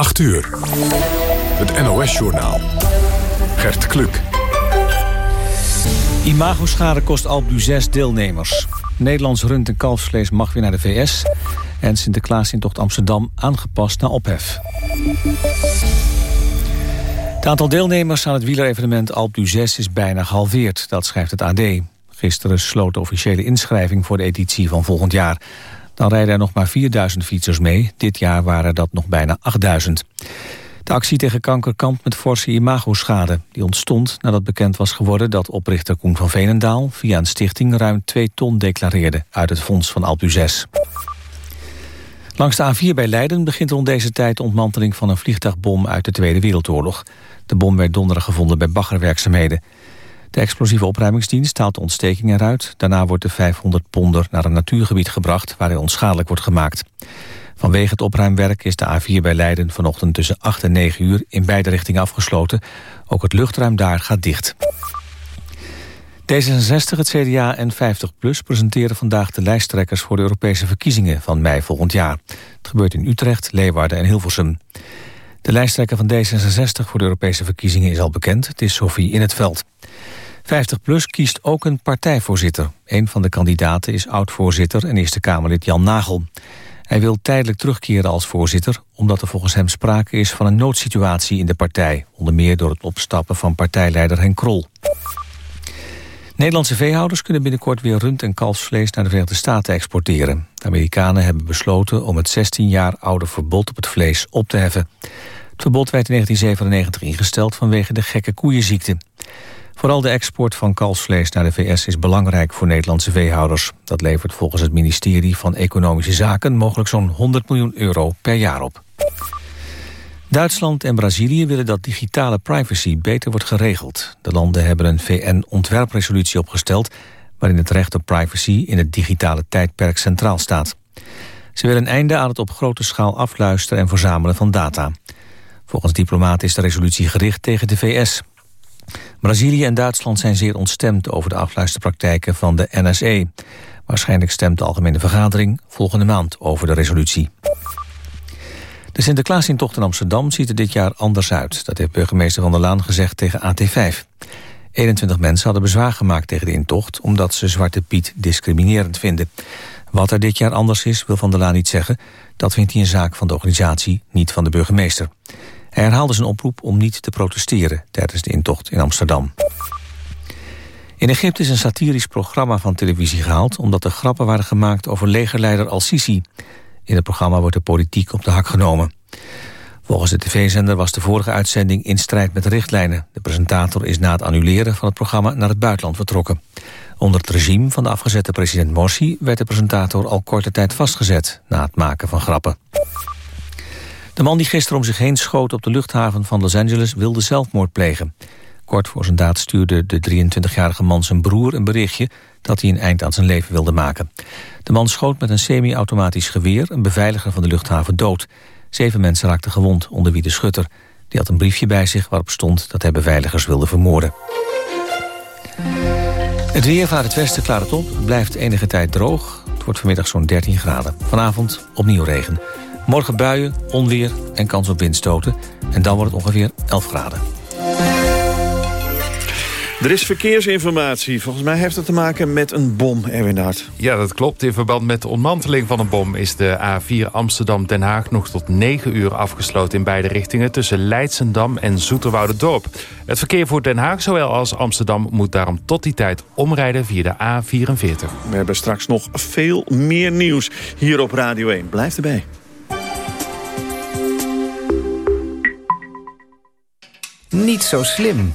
8 uur. Het NOS-journaal. Gert Kluk. Imagoschade kost Alpe 6 deelnemers. Nederlands rund- en kalfsvlees mag weer naar de VS. En Sinterklaasintocht Amsterdam aangepast naar ophef. Het aantal deelnemers aan het wielerevenement Alpe 6 is bijna gehalveerd. Dat schrijft het AD. Gisteren sloot de officiële inschrijving voor de editie van volgend jaar. Dan rijden er nog maar 4000 fietsers mee. Dit jaar waren dat nog bijna 8000. De actie tegen kanker kampt met forse imagoschade. Die ontstond nadat bekend was geworden dat oprichter Koen van Veenendaal... via een stichting ruim 2 ton declareerde uit het fonds van Alpu 6. Langs de A4 bij Leiden begint rond deze tijd de ontmanteling van een vliegtuigbom uit de Tweede Wereldoorlog. De bom werd donderdag gevonden bij baggerwerkzaamheden. De explosieve opruimingsdienst haalt de ontsteking eruit. Daarna wordt de 500 ponder naar een natuurgebied gebracht... waar hij onschadelijk wordt gemaakt. Vanwege het opruimwerk is de A4 bij Leiden vanochtend tussen 8 en 9 uur in beide richtingen afgesloten. Ook het luchtruim daar gaat dicht. D66, het CDA en 50PLUS presenteren vandaag de lijsttrekkers voor de Europese verkiezingen van mei volgend jaar. Het gebeurt in Utrecht, Leeuwarden en Hilversum. De lijsttrekker van D66 voor de Europese verkiezingen is al bekend. Het is Sophie in het veld. 50PLUS kiest ook een partijvoorzitter. Een van de kandidaten is oud-voorzitter en Eerste Kamerlid Jan Nagel. Hij wil tijdelijk terugkeren als voorzitter... omdat er volgens hem sprake is van een noodsituatie in de partij. Onder meer door het opstappen van partijleider Henk Krol. Nederlandse veehouders kunnen binnenkort weer rund- en kalfsvlees... naar de Verenigde Staten exporteren. De Amerikanen hebben besloten om het 16 jaar oude verbod op het vlees op te heffen. Het verbod werd in 1997 ingesteld vanwege de gekke koeienziekte. Vooral de export van kalfsvlees naar de VS is belangrijk voor Nederlandse veehouders. Dat levert volgens het ministerie van Economische Zaken mogelijk zo'n 100 miljoen euro per jaar op. Duitsland en Brazilië willen dat digitale privacy beter wordt geregeld. De landen hebben een VN-ontwerpresolutie opgesteld... waarin het recht op privacy in het digitale tijdperk centraal staat. Ze willen een einde aan het op grote schaal afluisteren en verzamelen van data. Volgens diplomaten is de resolutie gericht tegen de VS. Brazilië en Duitsland zijn zeer ontstemd over de afluisterpraktijken van de NSE. Waarschijnlijk stemt de Algemene Vergadering volgende maand over de resolutie. De Sinterklaasintocht in Amsterdam ziet er dit jaar anders uit. Dat heeft burgemeester Van der Laan gezegd tegen AT5. 21 mensen hadden bezwaar gemaakt tegen de intocht... omdat ze Zwarte Piet discriminerend vinden. Wat er dit jaar anders is, wil Van der Laan niet zeggen. Dat vindt hij een zaak van de organisatie, niet van de burgemeester. Hij herhaalde zijn oproep om niet te protesteren tijdens de intocht in Amsterdam. In Egypte is een satirisch programma van televisie gehaald... omdat er grappen waren gemaakt over legerleider al-Sisi. In het programma wordt de politiek op de hak genomen. Volgens de tv-zender was de vorige uitzending in strijd met de richtlijnen. De presentator is na het annuleren van het programma naar het buitenland vertrokken. Onder het regime van de afgezette president Morsi... werd de presentator al korte tijd vastgezet na het maken van grappen. De man die gisteren om zich heen schoot op de luchthaven van Los Angeles wilde zelfmoord plegen. Kort voor zijn daad stuurde de 23-jarige man zijn broer een berichtje dat hij een eind aan zijn leven wilde maken. De man schoot met een semi-automatisch geweer een beveiliger van de luchthaven dood. Zeven mensen raakten gewond, onder wie de schutter. Die had een briefje bij zich waarop stond dat hij beveiligers wilde vermoorden. Het weer vanuit het westen klaart het op, blijft enige tijd droog. Het wordt vanmiddag zo'n 13 graden. Vanavond opnieuw regen. Morgen buien, onweer en kans op windstoten. En dan wordt het ongeveer 11 graden. Er is verkeersinformatie. Volgens mij heeft het te maken met een bom, Erwin Hart. Ja, dat klopt. In verband met de ontmanteling van een bom... is de A4 Amsterdam-Den Haag nog tot 9 uur afgesloten... in beide richtingen tussen Leidsendam en Dorp. Het verkeer voor Den Haag zowel als Amsterdam... moet daarom tot die tijd omrijden via de A44. We hebben straks nog veel meer nieuws hier op Radio 1. Blijf erbij. Niet zo slim.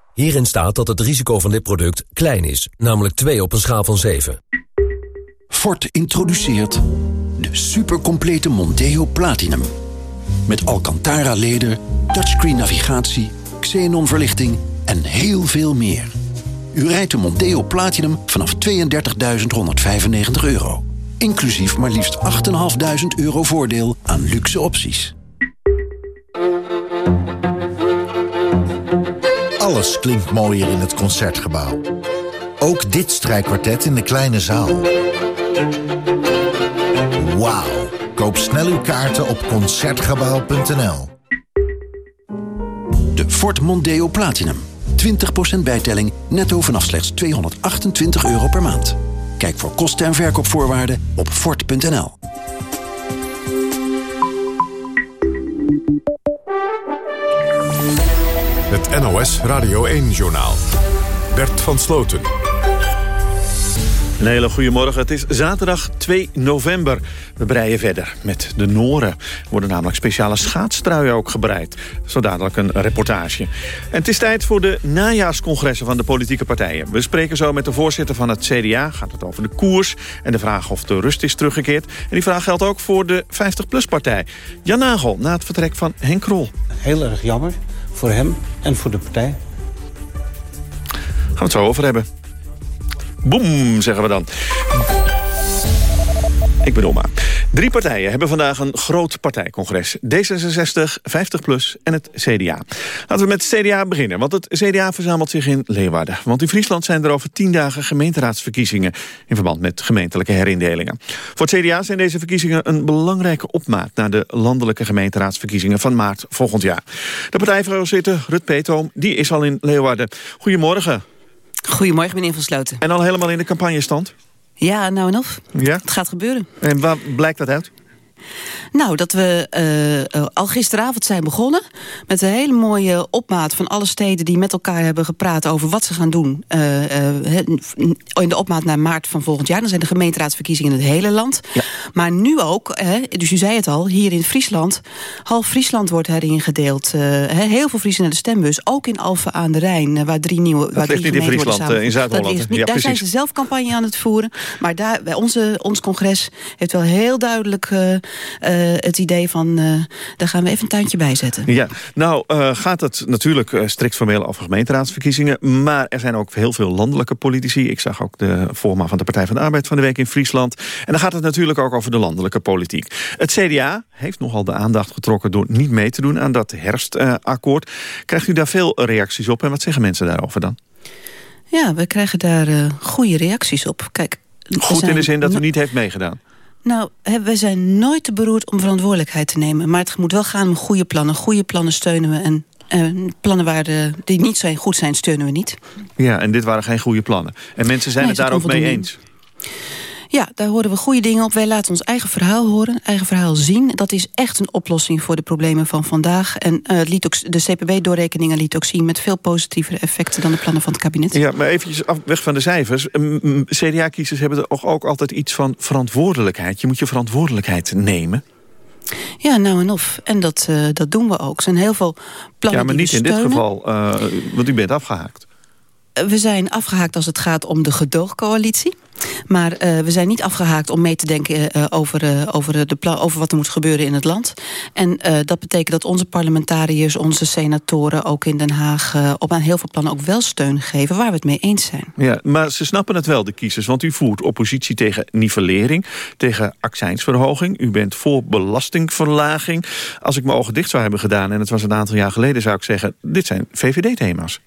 Hierin staat dat het risico van dit product klein is, namelijk 2 op een schaal van 7. Ford introduceert de supercomplete Monteo Platinum. Met Alcantara-leder, touchscreen navigatie, xenon verlichting en heel veel meer. U rijdt de Monteo Platinum vanaf 32.195 euro. Inclusief maar liefst 8.500 euro voordeel aan luxe opties. Alles klinkt mooier in het Concertgebouw. Ook dit strijkkwartet in de kleine zaal. Wauw. Koop snel uw kaarten op Concertgebouw.nl. De Ford Mondeo Platinum. 20% bijtelling netto vanaf slechts 228 euro per maand. Kijk voor kosten en verkoopvoorwaarden op Ford.nl. Het NOS Radio 1-journaal. Bert van Sloten. Een hele goede morgen. Het is zaterdag 2 november. We breien verder met de Noren. Er worden namelijk speciale schaatstruien ook gebreid. Zo dadelijk een reportage. En het is tijd voor de najaarscongressen van de politieke partijen. We spreken zo met de voorzitter van het CDA. Gaat het over de koers en de vraag of de rust is teruggekeerd. En die vraag geldt ook voor de 50PLUS-partij. Jan Nagel, na het vertrek van Henk Krol. Heel erg jammer voor hem en voor de partij. Gaan we het zo over hebben. Boem, zeggen we dan. Ik bedoel maar. Drie partijen hebben vandaag een groot partijcongres. D66, 50PLUS en het CDA. Laten we met het CDA beginnen, want het CDA verzamelt zich in Leeuwarden. Want in Friesland zijn er over tien dagen gemeenteraadsverkiezingen... in verband met gemeentelijke herindelingen. Voor het CDA zijn deze verkiezingen een belangrijke opmaat... naar de landelijke gemeenteraadsverkiezingen van maart volgend jaar. De partijvoorzitter Rut Peetoom, die is al in Leeuwarden. Goedemorgen. Goedemorgen, meneer Van Sloten. En al helemaal in de campagnestand? Ja, nou en of. Ja? Het gaat gebeuren. En waar blijkt dat uit? Nou, dat we uh, al gisteravond zijn begonnen... met een hele mooie opmaat van alle steden die met elkaar hebben gepraat... over wat ze gaan doen uh, in de opmaat naar maart van volgend jaar. Dan zijn de gemeenteraadsverkiezingen in het hele land. Ja. Maar nu ook, dus u zei het al, hier in Friesland... half Friesland wordt erin gedeeld. heel veel Friesen naar de stembus. Ook in Alphen aan de Rijn, waar drie nieuwe dat waar drie niet in Friesland, in Zuid-Holland. Ja, daar zijn ze zelf campagne aan het voeren. Maar daar, bij onze, ons congres heeft wel heel duidelijk... Uh, het idee van, uh, daar gaan we even een tuintje bij zetten. Ja, nou uh, gaat het natuurlijk strikt formeel over gemeenteraadsverkiezingen... maar er zijn ook heel veel landelijke politici. Ik zag ook de voorman van de Partij van de Arbeid van de week in Friesland. En dan gaat het natuurlijk ook over de landelijke politiek. Het CDA heeft nogal de aandacht getrokken door niet mee te doen aan dat herfstakkoord. Krijgt u daar veel reacties op en wat zeggen mensen daarover dan? Ja, we krijgen daar goede reacties op. Kijk, Goed zijn... in de zin dat u niet heeft meegedaan? Nou, we zijn nooit te beroerd om verantwoordelijkheid te nemen. Maar het moet wel gaan om goede plannen. Goede plannen steunen we en uh, plannen waar de, die niet zo goed zijn, steunen we niet. Ja, en dit waren geen goede plannen. En mensen zijn nee, het daar ook mee eens. Ja, daar horen we goede dingen op. Wij laten ons eigen verhaal horen, eigen verhaal zien. Dat is echt een oplossing voor de problemen van vandaag. En uh, liet ook, de CPB-doorrekeningen liet ook zien... met veel positievere effecten dan de plannen van het kabinet. Ja, maar eventjes af, weg van de cijfers. CDA-kiezers hebben toch ook altijd iets van verantwoordelijkheid. Je moet je verantwoordelijkheid nemen. Ja, nou en of. En dat, uh, dat doen we ook. Er zijn heel veel plannen Ja, maar niet in dit geval, uh, want u bent afgehaakt. We zijn afgehaakt als het gaat om de gedoogcoalitie. Maar uh, we zijn niet afgehaakt om mee te denken uh, over, over, de over wat er moet gebeuren in het land. En dat betekent dat onze parlementariërs, onze senatoren... ook in Den Haag op aan heel veel plannen ook wel steun geven... waar we het mee eens zijn. Ja, maar ze snappen het wel, de kiezers. Want u voert oppositie tegen nivellering, tegen accijnsverhoging. U bent voor belastingverlaging. Als ik mijn ogen dicht zou hebben gedaan... en het was een aantal jaar geleden, zou ik zeggen... dit zijn VVD-thema's.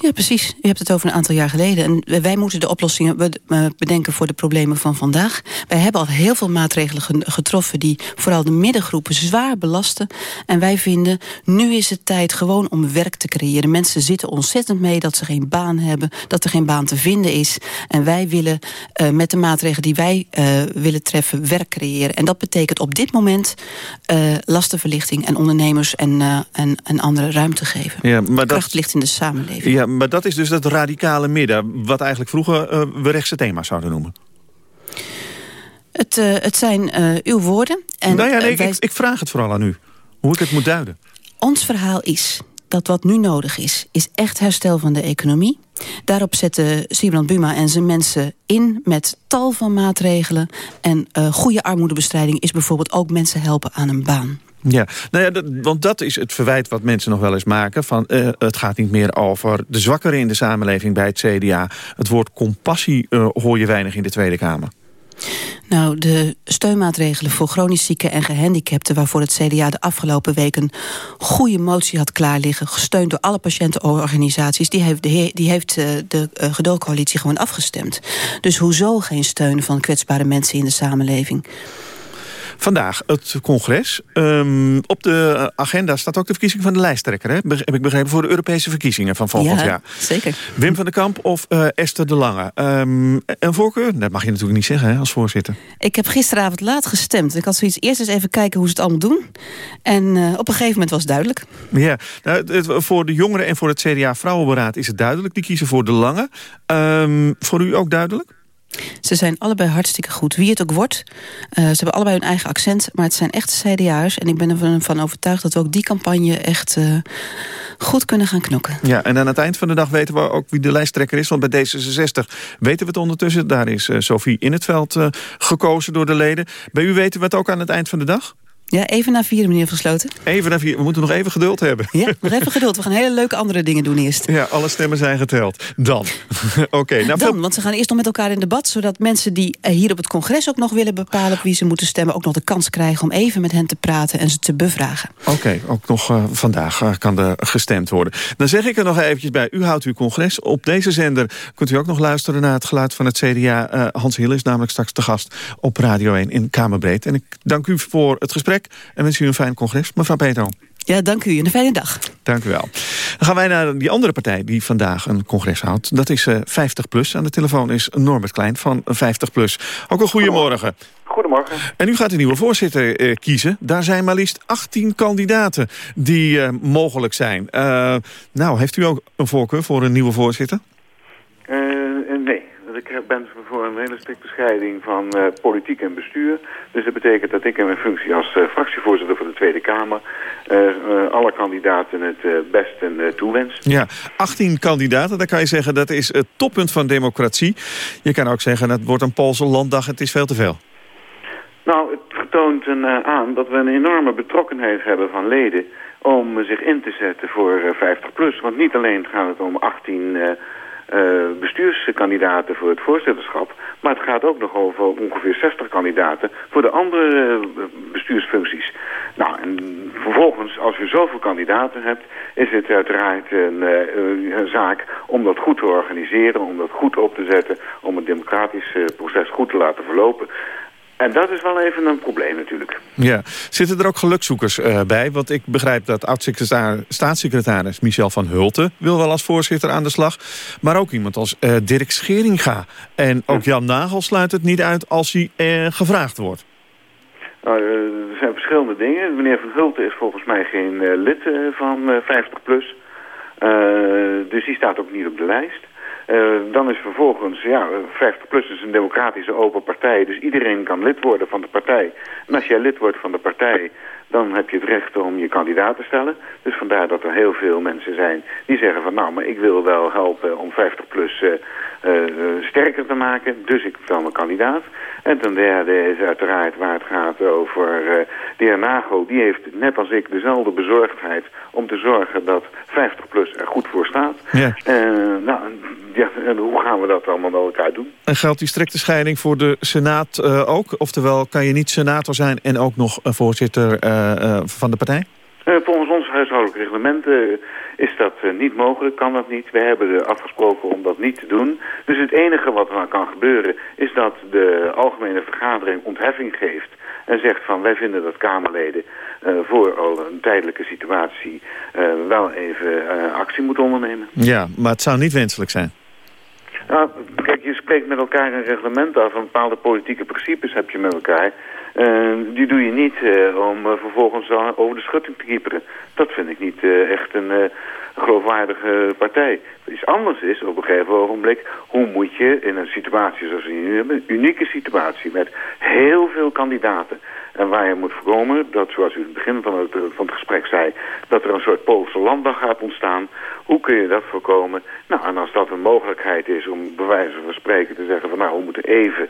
Ja, precies. U hebt het over een aantal jaar geleden. En wij moeten de oplossingen eh, bedenken voor de problemen van vandaag. Wij hebben al heel veel maatregelen getroffen... die vooral de middengroepen zwaar belasten. En wij vinden, nu is het tijd gewoon om werk te creëren. Mensen zitten ontzettend mee dat ze geen baan hebben... dat er geen baan te vinden is. En wij willen uh, met de maatregelen die wij uh, willen treffen... werk creëren. En dat betekent op dit moment lastenverlichting... en ondernemers en, en, en andere ruimte geven. Ja, maar Kracht dat... ligt in de samenleving. Ja, maar dat is dus het radicale midden... wat eigenlijk vroeger uh, we rechtse thema's zouden noemen. Het, uh, het zijn uh, uw woorden. En, nou ja, nee, wij... ik, ik vraag het vooral aan u. Hoe ik het moet duiden. Ons verhaal is dat wat nu nodig is... is echt herstel van de economie. Daarop zetten Sibrand Buma en zijn mensen in met tal van maatregelen. En uh, goede armoedebestrijding is bijvoorbeeld ook mensen helpen aan een baan. Ja, nou ja, want dat is het verwijt wat mensen nog wel eens maken. Van, uh, het gaat niet meer over de zwakkeren in de samenleving bij het CDA. Het woord compassie uh, hoor je weinig in de Tweede Kamer. Nou, de steunmaatregelen voor chronisch zieken en gehandicapten... waarvoor het CDA de afgelopen weken een goede motie had klaarliggen... gesteund door alle patiëntenorganisaties... die heeft de, die heeft eh, de, gewoon afgestemd. Dus hoezo geen steun van kwetsbare mensen in de samenleving? Vandaag het congres. Um, op de agenda staat ook de verkiezing van de lijsttrekker. Hè? Heb ik begrepen voor de Europese verkiezingen van volgend ja, jaar. zeker. Wim van den Kamp of uh, Esther de Lange. Um, een voorkeur? Dat mag je natuurlijk niet zeggen hè, als voorzitter. Ik heb gisteravond laat gestemd. Ik had zoiets eerst eens even kijken hoe ze het allemaal doen. En uh, op een gegeven moment was het duidelijk. Ja, nou, het, voor de jongeren en voor het CDA Vrouwenberaad is het duidelijk. Die kiezen voor de Lange. Um, voor u ook duidelijk? Ze zijn allebei hartstikke goed. Wie het ook wordt. Uh, ze hebben allebei hun eigen accent. Maar het zijn echte CDA'ers. En ik ben ervan overtuigd dat we ook die campagne echt uh, goed kunnen gaan knokken. Ja, en aan het eind van de dag weten we ook wie de lijsttrekker is. Want bij D66 weten we het ondertussen. Daar is uh, Sophie in het veld gekozen door de leden. Bij u weten we het ook aan het eind van de dag? Ja, even naar vier, meneer Versloten. Even naar vier. We moeten nog even geduld hebben. Ja, nog even geduld. We gaan hele leuke andere dingen doen eerst. Ja, alle stemmen zijn geteld. Dan. Oké. okay, nou, Dan, want ze gaan eerst nog met elkaar in debat... zodat mensen die eh, hier op het congres ook nog willen bepalen... op wie ze moeten stemmen, ook nog de kans krijgen... om even met hen te praten en ze te bevragen. Oké, okay, ook nog uh, vandaag uh, kan er gestemd worden. Dan zeg ik er nog eventjes bij. U houdt uw congres. Op deze zender kunt u ook nog luisteren naar het geluid van het CDA. Uh, Hans Hill is namelijk straks te gast op Radio 1 in Kamerbreed. En ik dank u voor het gesprek en wens u een fijn congres. Mevrouw Petro. Ja, dank u en een fijne dag. Dank u wel. Dan gaan wij naar die andere partij die vandaag een congres houdt. Dat is uh, 50PLUS. Aan de telefoon is Norbert Klein van 50PLUS. Ook een goedemorgen. Goedemorgen. En u gaat een nieuwe voorzitter uh, kiezen. Daar zijn maar liefst 18 kandidaten die uh, mogelijk zijn. Uh, nou, heeft u ook een voorkeur voor een nieuwe voorzitter? Ik ben voor een hele strikte scheiding van uh, politiek en bestuur. Dus dat betekent dat ik in mijn functie als uh, fractievoorzitter van de Tweede Kamer... Uh, alle kandidaten het beste toewens. Ja, 18 kandidaten, dan kan je zeggen dat is het toppunt van democratie. Je kan ook zeggen dat het wordt een Poolse landdag, het is veel te veel. Nou, het toont een, aan dat we een enorme betrokkenheid hebben van leden om zich in te zetten voor 50PLUS. Want niet alleen gaat het om 18 uh, bestuurskandidaten voor het voorzitterschap. Maar het gaat ook nog over ongeveer 60 kandidaten voor de andere uh, bestuursfuncties. Nou, en vervolgens, als je zoveel kandidaten hebt, is het uiteraard een, uh, een, zaak om dat goed te organiseren, om dat goed op te zetten, om het democratische proces goed te laten verlopen. En dat is wel even een probleem natuurlijk. Ja. Zitten er ook gelukzoekers uh, bij? Want ik begrijp dat oud-staatssecretaris Michel van Hulten... wil wel als voorzitter aan de slag. Maar ook iemand als uh, Dirk Scheringa. En ook Jan Nagel sluit het niet uit als hij uh, gevraagd wordt. Nou, er zijn verschillende dingen. Meneer Van Hulten is volgens mij geen lid van 50PLUS. dus die staat ook niet op de lijst. Uh, dan is vervolgens, ja, 50PLUS is een democratische open partij. Dus iedereen kan lid worden van de partij. En als jij lid wordt van de partij, dan heb je het recht om je kandidaat te stellen. Dus vandaar dat er heel veel mensen zijn die zeggen van nou, maar ik wil wel helpen om 50 plus uh, uh, sterker te maken, dus ik stel mijn kandidaat. En ten derde is uiteraard waar het gaat over uh, de heer Nago. Die heeft net als ik dezelfde bezorgdheid om te zorgen dat 50 plus er goed voor staat. Ja. nou, ja, en hoe gaan we dat allemaal met elkaar doen? En geldt die strikte scheiding voor de Senaat ook? Oftewel, kan je niet senator zijn en ook nog voorzitter van de partij? volgens ons huishoudelijk reglement is dat niet mogelijk, kan dat niet. We hebben afgesproken om dat niet te doen. Dus het enige wat er kan gebeuren is dat de algemene vergadering ontheffing geeft en zegt van wij vinden dat Kamerleden uh, voor al een tijdelijke situatie uh, wel even uh, actie moeten ondernemen. Ja, maar het zou niet wenselijk zijn. Nou, kijk, je spreekt met elkaar een reglement af. Een bepaalde politieke principes heb je met elkaar. Uh, die doe je niet uh, om uh, vervolgens over de schutting te kieperen. Dat vind ik niet echt een geloofwaardige partij. Iets anders is op een gegeven ogenblik... hoe moet je in een situatie zoals we nu hebben... een unieke situatie met heel veel kandidaten... En waar je moet voorkomen, dat zoals u in het begin van het, van het gesprek zei... dat er een soort Poolse landdag gaat ontstaan. Hoe kun je dat voorkomen? Nou, en als dat een mogelijkheid is om bij wijze van spreken te zeggen... van nou, we moeten even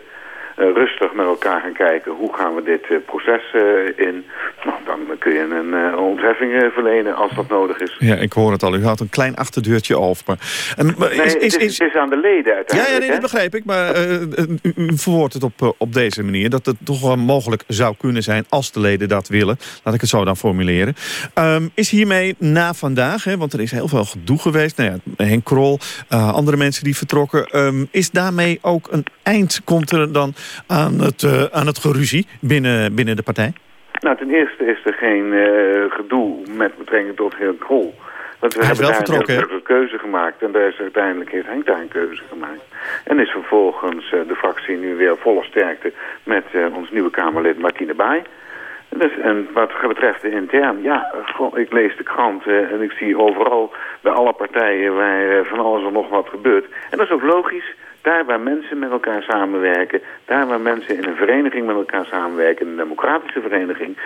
rustig met elkaar gaan kijken hoe gaan we dit uh, proces uh, in. Nou, dan kun je een ontheffing verlenen als dat nodig is. Ja, ik hoor het al. U had een klein achterdeurtje. En, maar is, nee, is, is, het is aan de leden uiteindelijk. Ja, ja nee, dat begrijp ik. Maar u, u verwoordt het op, op deze manier. Dat het toch wel mogelijk zou kunnen zijn als de leden dat willen. Laat ik het zo dan formuleren. Um, is hiermee na vandaag, hè, want er is heel veel gedoe geweest. Nou ja, Henk Krol, andere mensen die vertrokken. Um, is daarmee ook een eind, komt er dan aan het, uh, aan het geruzie binnen, binnen de partij? Nou, ten eerste is er geen uh, gedoe met betrekking tot heer Krol. Want we Hij hebben daar vertrokken, een keuze gemaakt. En daar is uiteindelijk heeft Henk daar een keuze gemaakt. En is vervolgens uh, de fractie nu weer volle sterkte met ons nieuwe Kamerlid Martine Baai. Dus, en wat betreft de intern, ja, ik lees de krant en ik zie overal bij alle partijen waar van alles en nog wat gebeurt. En dat is ook logisch. Daar waar mensen met elkaar samenwerken, daar waar mensen in een vereniging met elkaar samenwerken, een democratische vereniging,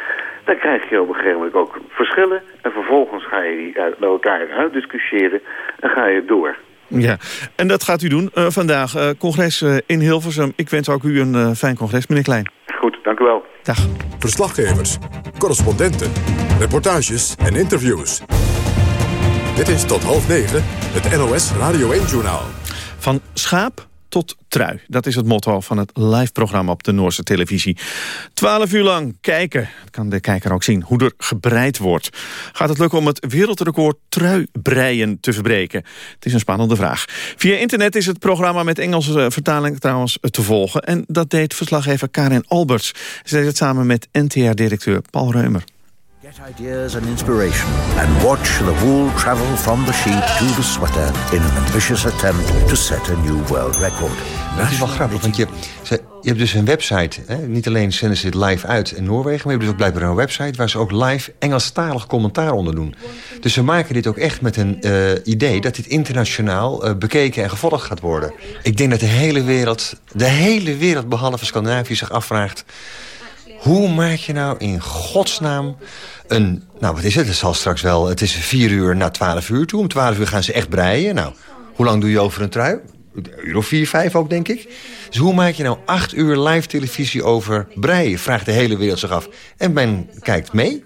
daar krijg je op een gegeven moment ook verschillen. En vervolgens ga je die met elkaar uitdiscussiëren en ga je door. Ja, en dat gaat u doen uh, vandaag. Uh, congres uh, in Hilversum. Ik wens ook u een fijn congres, meneer Klein. Goed, dank u wel. Dag. Verslaggevers, correspondenten, reportages en interviews. Dit is tot half negen het NOS Radio 1-journaal. Van schaap tot trui. Dat is het motto van het live-programma op de Noorse televisie. Twaalf uur lang kijken, kan de kijker ook zien, hoe er gebreid wordt. Gaat het lukken om het wereldrecord truibreien te verbreken? Het is een spannende vraag. Via internet is het programma met Engelse vertaling trouwens te volgen. En dat deed verslaggever Karin Alberts. Ze deed het samen met NTR-directeur Paul Reumer. Get ideas and inspiration and watch the wool travel from the sheep to the sweater in an ambitious attempt to set a new world record. Dat is wel grappig, want je, je hebt dus een website. Hè? Niet alleen zenden ze dit live uit in Noorwegen... maar je hebt dus ook blijkbaar een website... waar ze ook live Engelstalig commentaar onder doen. Dus ze maken dit ook echt met een uh, idee... dat dit internationaal uh, bekeken en gevolgd gaat worden. Ik denk dat de hele wereld, de hele wereld behalve Scandinavië zich afvraagt... hoe maak je nou in godsnaam een... Nou, wat is het? Het zal straks wel... Het is vier uur na twaalf uur toe. Om twaalf uur gaan ze echt breien. Nou, hoe lang doe je over een trui? Een uur of vier, vijf ook, denk ik. Dus hoe maak je nou acht uur live televisie over breien? Vraagt de hele wereld zich af. En men kijkt mee.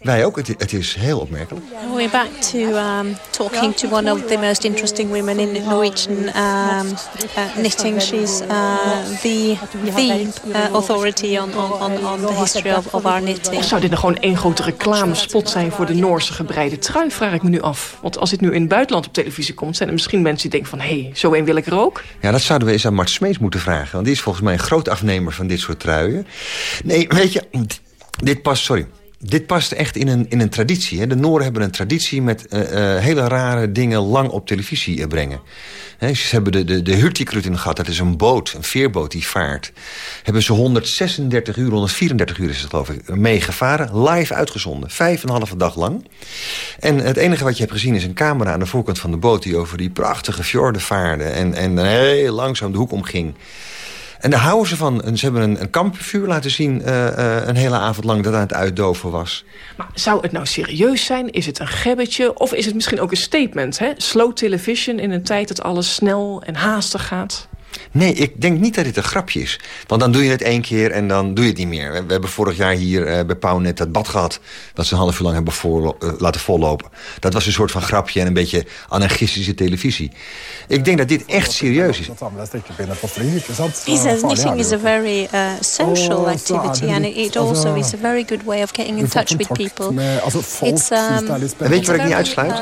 Wij ook. Het, het, is heel opmerkelijk. We're back to um, talking to one of the most interesting women in Norwegian um, uh, knitting. She's uh, the, the uh, authority on, on, on the history of, of our knitting. Zou dit nou gewoon één grote reclamespot zijn voor de Noorse gebreide trui, vraag ik me nu af. Want als dit nu in het buitenland op televisie komt... zijn er misschien mensen die denken van... hé, hey, zo één wil ik er ook. Ja, dat zouden we eens aan Mart Smeets moeten vragen. Want die is volgens mij een groot afnemer van dit soort truien. Nee, weet je, dit past, sorry... Dit past echt in een, in een traditie. Hè. De Nooren hebben een traditie met uh, uh, hele rare dingen lang op televisie uh, brengen. He, ze hebben de, de, de Hurtigruten gehad, dat is een boot, een veerboot die vaart. Hebben ze 136 uur, 134 uur is het geloof ik, meegevaren. Live uitgezonden, vijf en een halve dag lang. En het enige wat je hebt gezien is een camera aan de voorkant van de boot... die over die prachtige fjorden vaarde en, en heel langzaam de hoek omging. En daar houden ze van. Ze hebben een, kampvuur laten zien uh, uh, een hele avond lang dat aan het uitdoven was. Maar zou het nou serieus zijn? Is het een gebbetje? Of is het misschien ook een statement? Hè? Slow television in een tijd dat alles snel en haastig gaat? Nee, ik denk niet dat dit een grapje is. Want dan doe je het één keer en dan doe je het niet meer. We, hebben vorig jaar hier uh, bij Pauw net dat bad gehad... dat ze een half uur lang hebben voor, uh, laten vollopen. Dat was een soort van grapje en een beetje anarchistische televisie. Ik denk dat dit echt serieus is. He says knitting is a very uh, social activity... and it also is a very good way of getting in touch with people. It's, um, en weet je wat ik niet uitsluit?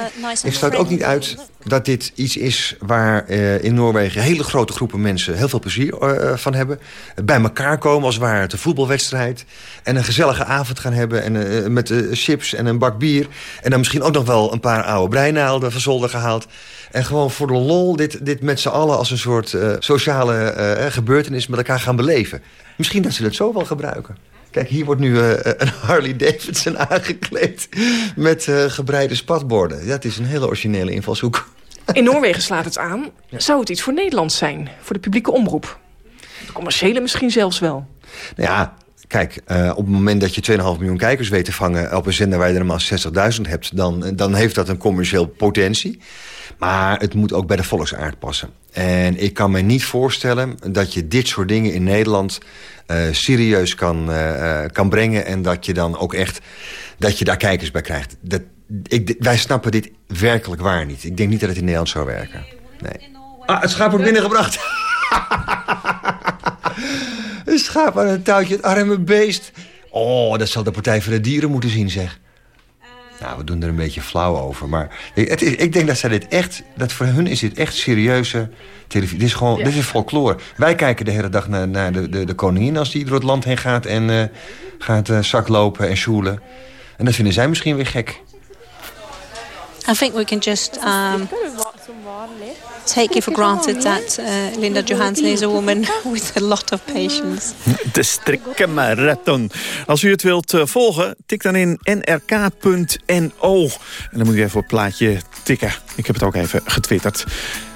Ik sluit ook niet uit dat dit iets is waar uh, in Noorwegen hele grote groepen mensen heel veel plezier uh, van hebben. Bij elkaar komen als het ware een voetbalwedstrijd. En een gezellige avond gaan hebben en, uh, met chips en een bak bier. En dan misschien ook nog wel een paar oude breinaalden van zolder gehaald. En gewoon voor de lol dit, dit met z'n allen als een soort sociale gebeurtenis met elkaar gaan beleven. Misschien dat ze het zo wel gebruiken. Kijk, hier wordt nu een Harley Davidson aangekleed met gebreide spatborden. Dat is een hele originele invalshoek. In Noorwegen slaat het aan. Zou het iets voor Nederland zijn? Voor de publieke omroep? De commerciële misschien zelfs wel. Nou ja, Kijk, uh, op het moment dat je 2,5 miljoen kijkers weet te vangen... op een zender waar je er maar 60.000 hebt... Dan, dan heeft dat een commercieel potentie. Maar het moet ook bij de volksaard passen. En ik kan me niet voorstellen dat je dit soort dingen in Nederland... Uh, serieus kan, uh, kan brengen en dat je dan ook echt... dat je daar kijkers bij krijgt. Dat, ik, wij snappen dit werkelijk waar niet. Ik denk niet dat het in Nederland zou werken. Nee. Ah, het schaap wordt binnengebracht. een schaap aan een touwtje, het arme beest. Oh, dat zal de Partij voor de Dieren moeten zien, zeg. Nou, we doen er een beetje flauw over. Maar het is, ik denk dat zij dit echt... Dat voor hun is dit echt serieuze televisie. Dit is gewoon, ja. dit is folklore. Wij kijken de hele dag naar, naar de, de, de, koningin... als die door het land heen gaat en uh, gaat uh, zaklopen en sjoelen. En dat vinden zij misschien weer gek. I think we can just um, take it for granted that uh, Linda Johansson is a woman with a lot of patience. De strikkenmarathon. Als u het wilt uh, volgen, tik dan in nrk.no. En dan moet u even op het plaatje tikken. Ik heb het ook even getwitterd.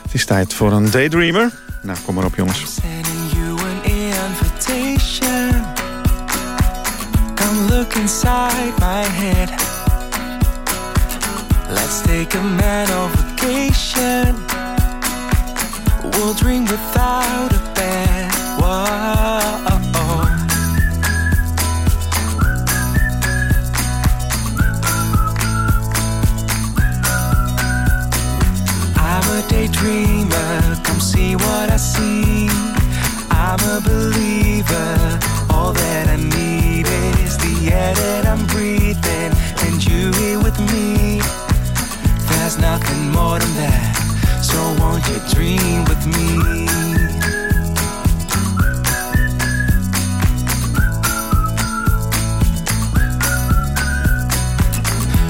Het is tijd voor een daydreamer. Nou, kom maar op jongens. Come look inside my head Let's take a man on vacation. We'll drink without a bed. Whoa. I'm a daydreamer. Come see what I see. I'm a believer. All that I need is the air that I'm breathing, and you here with me. There's nothing more than that. So won't you dream with me?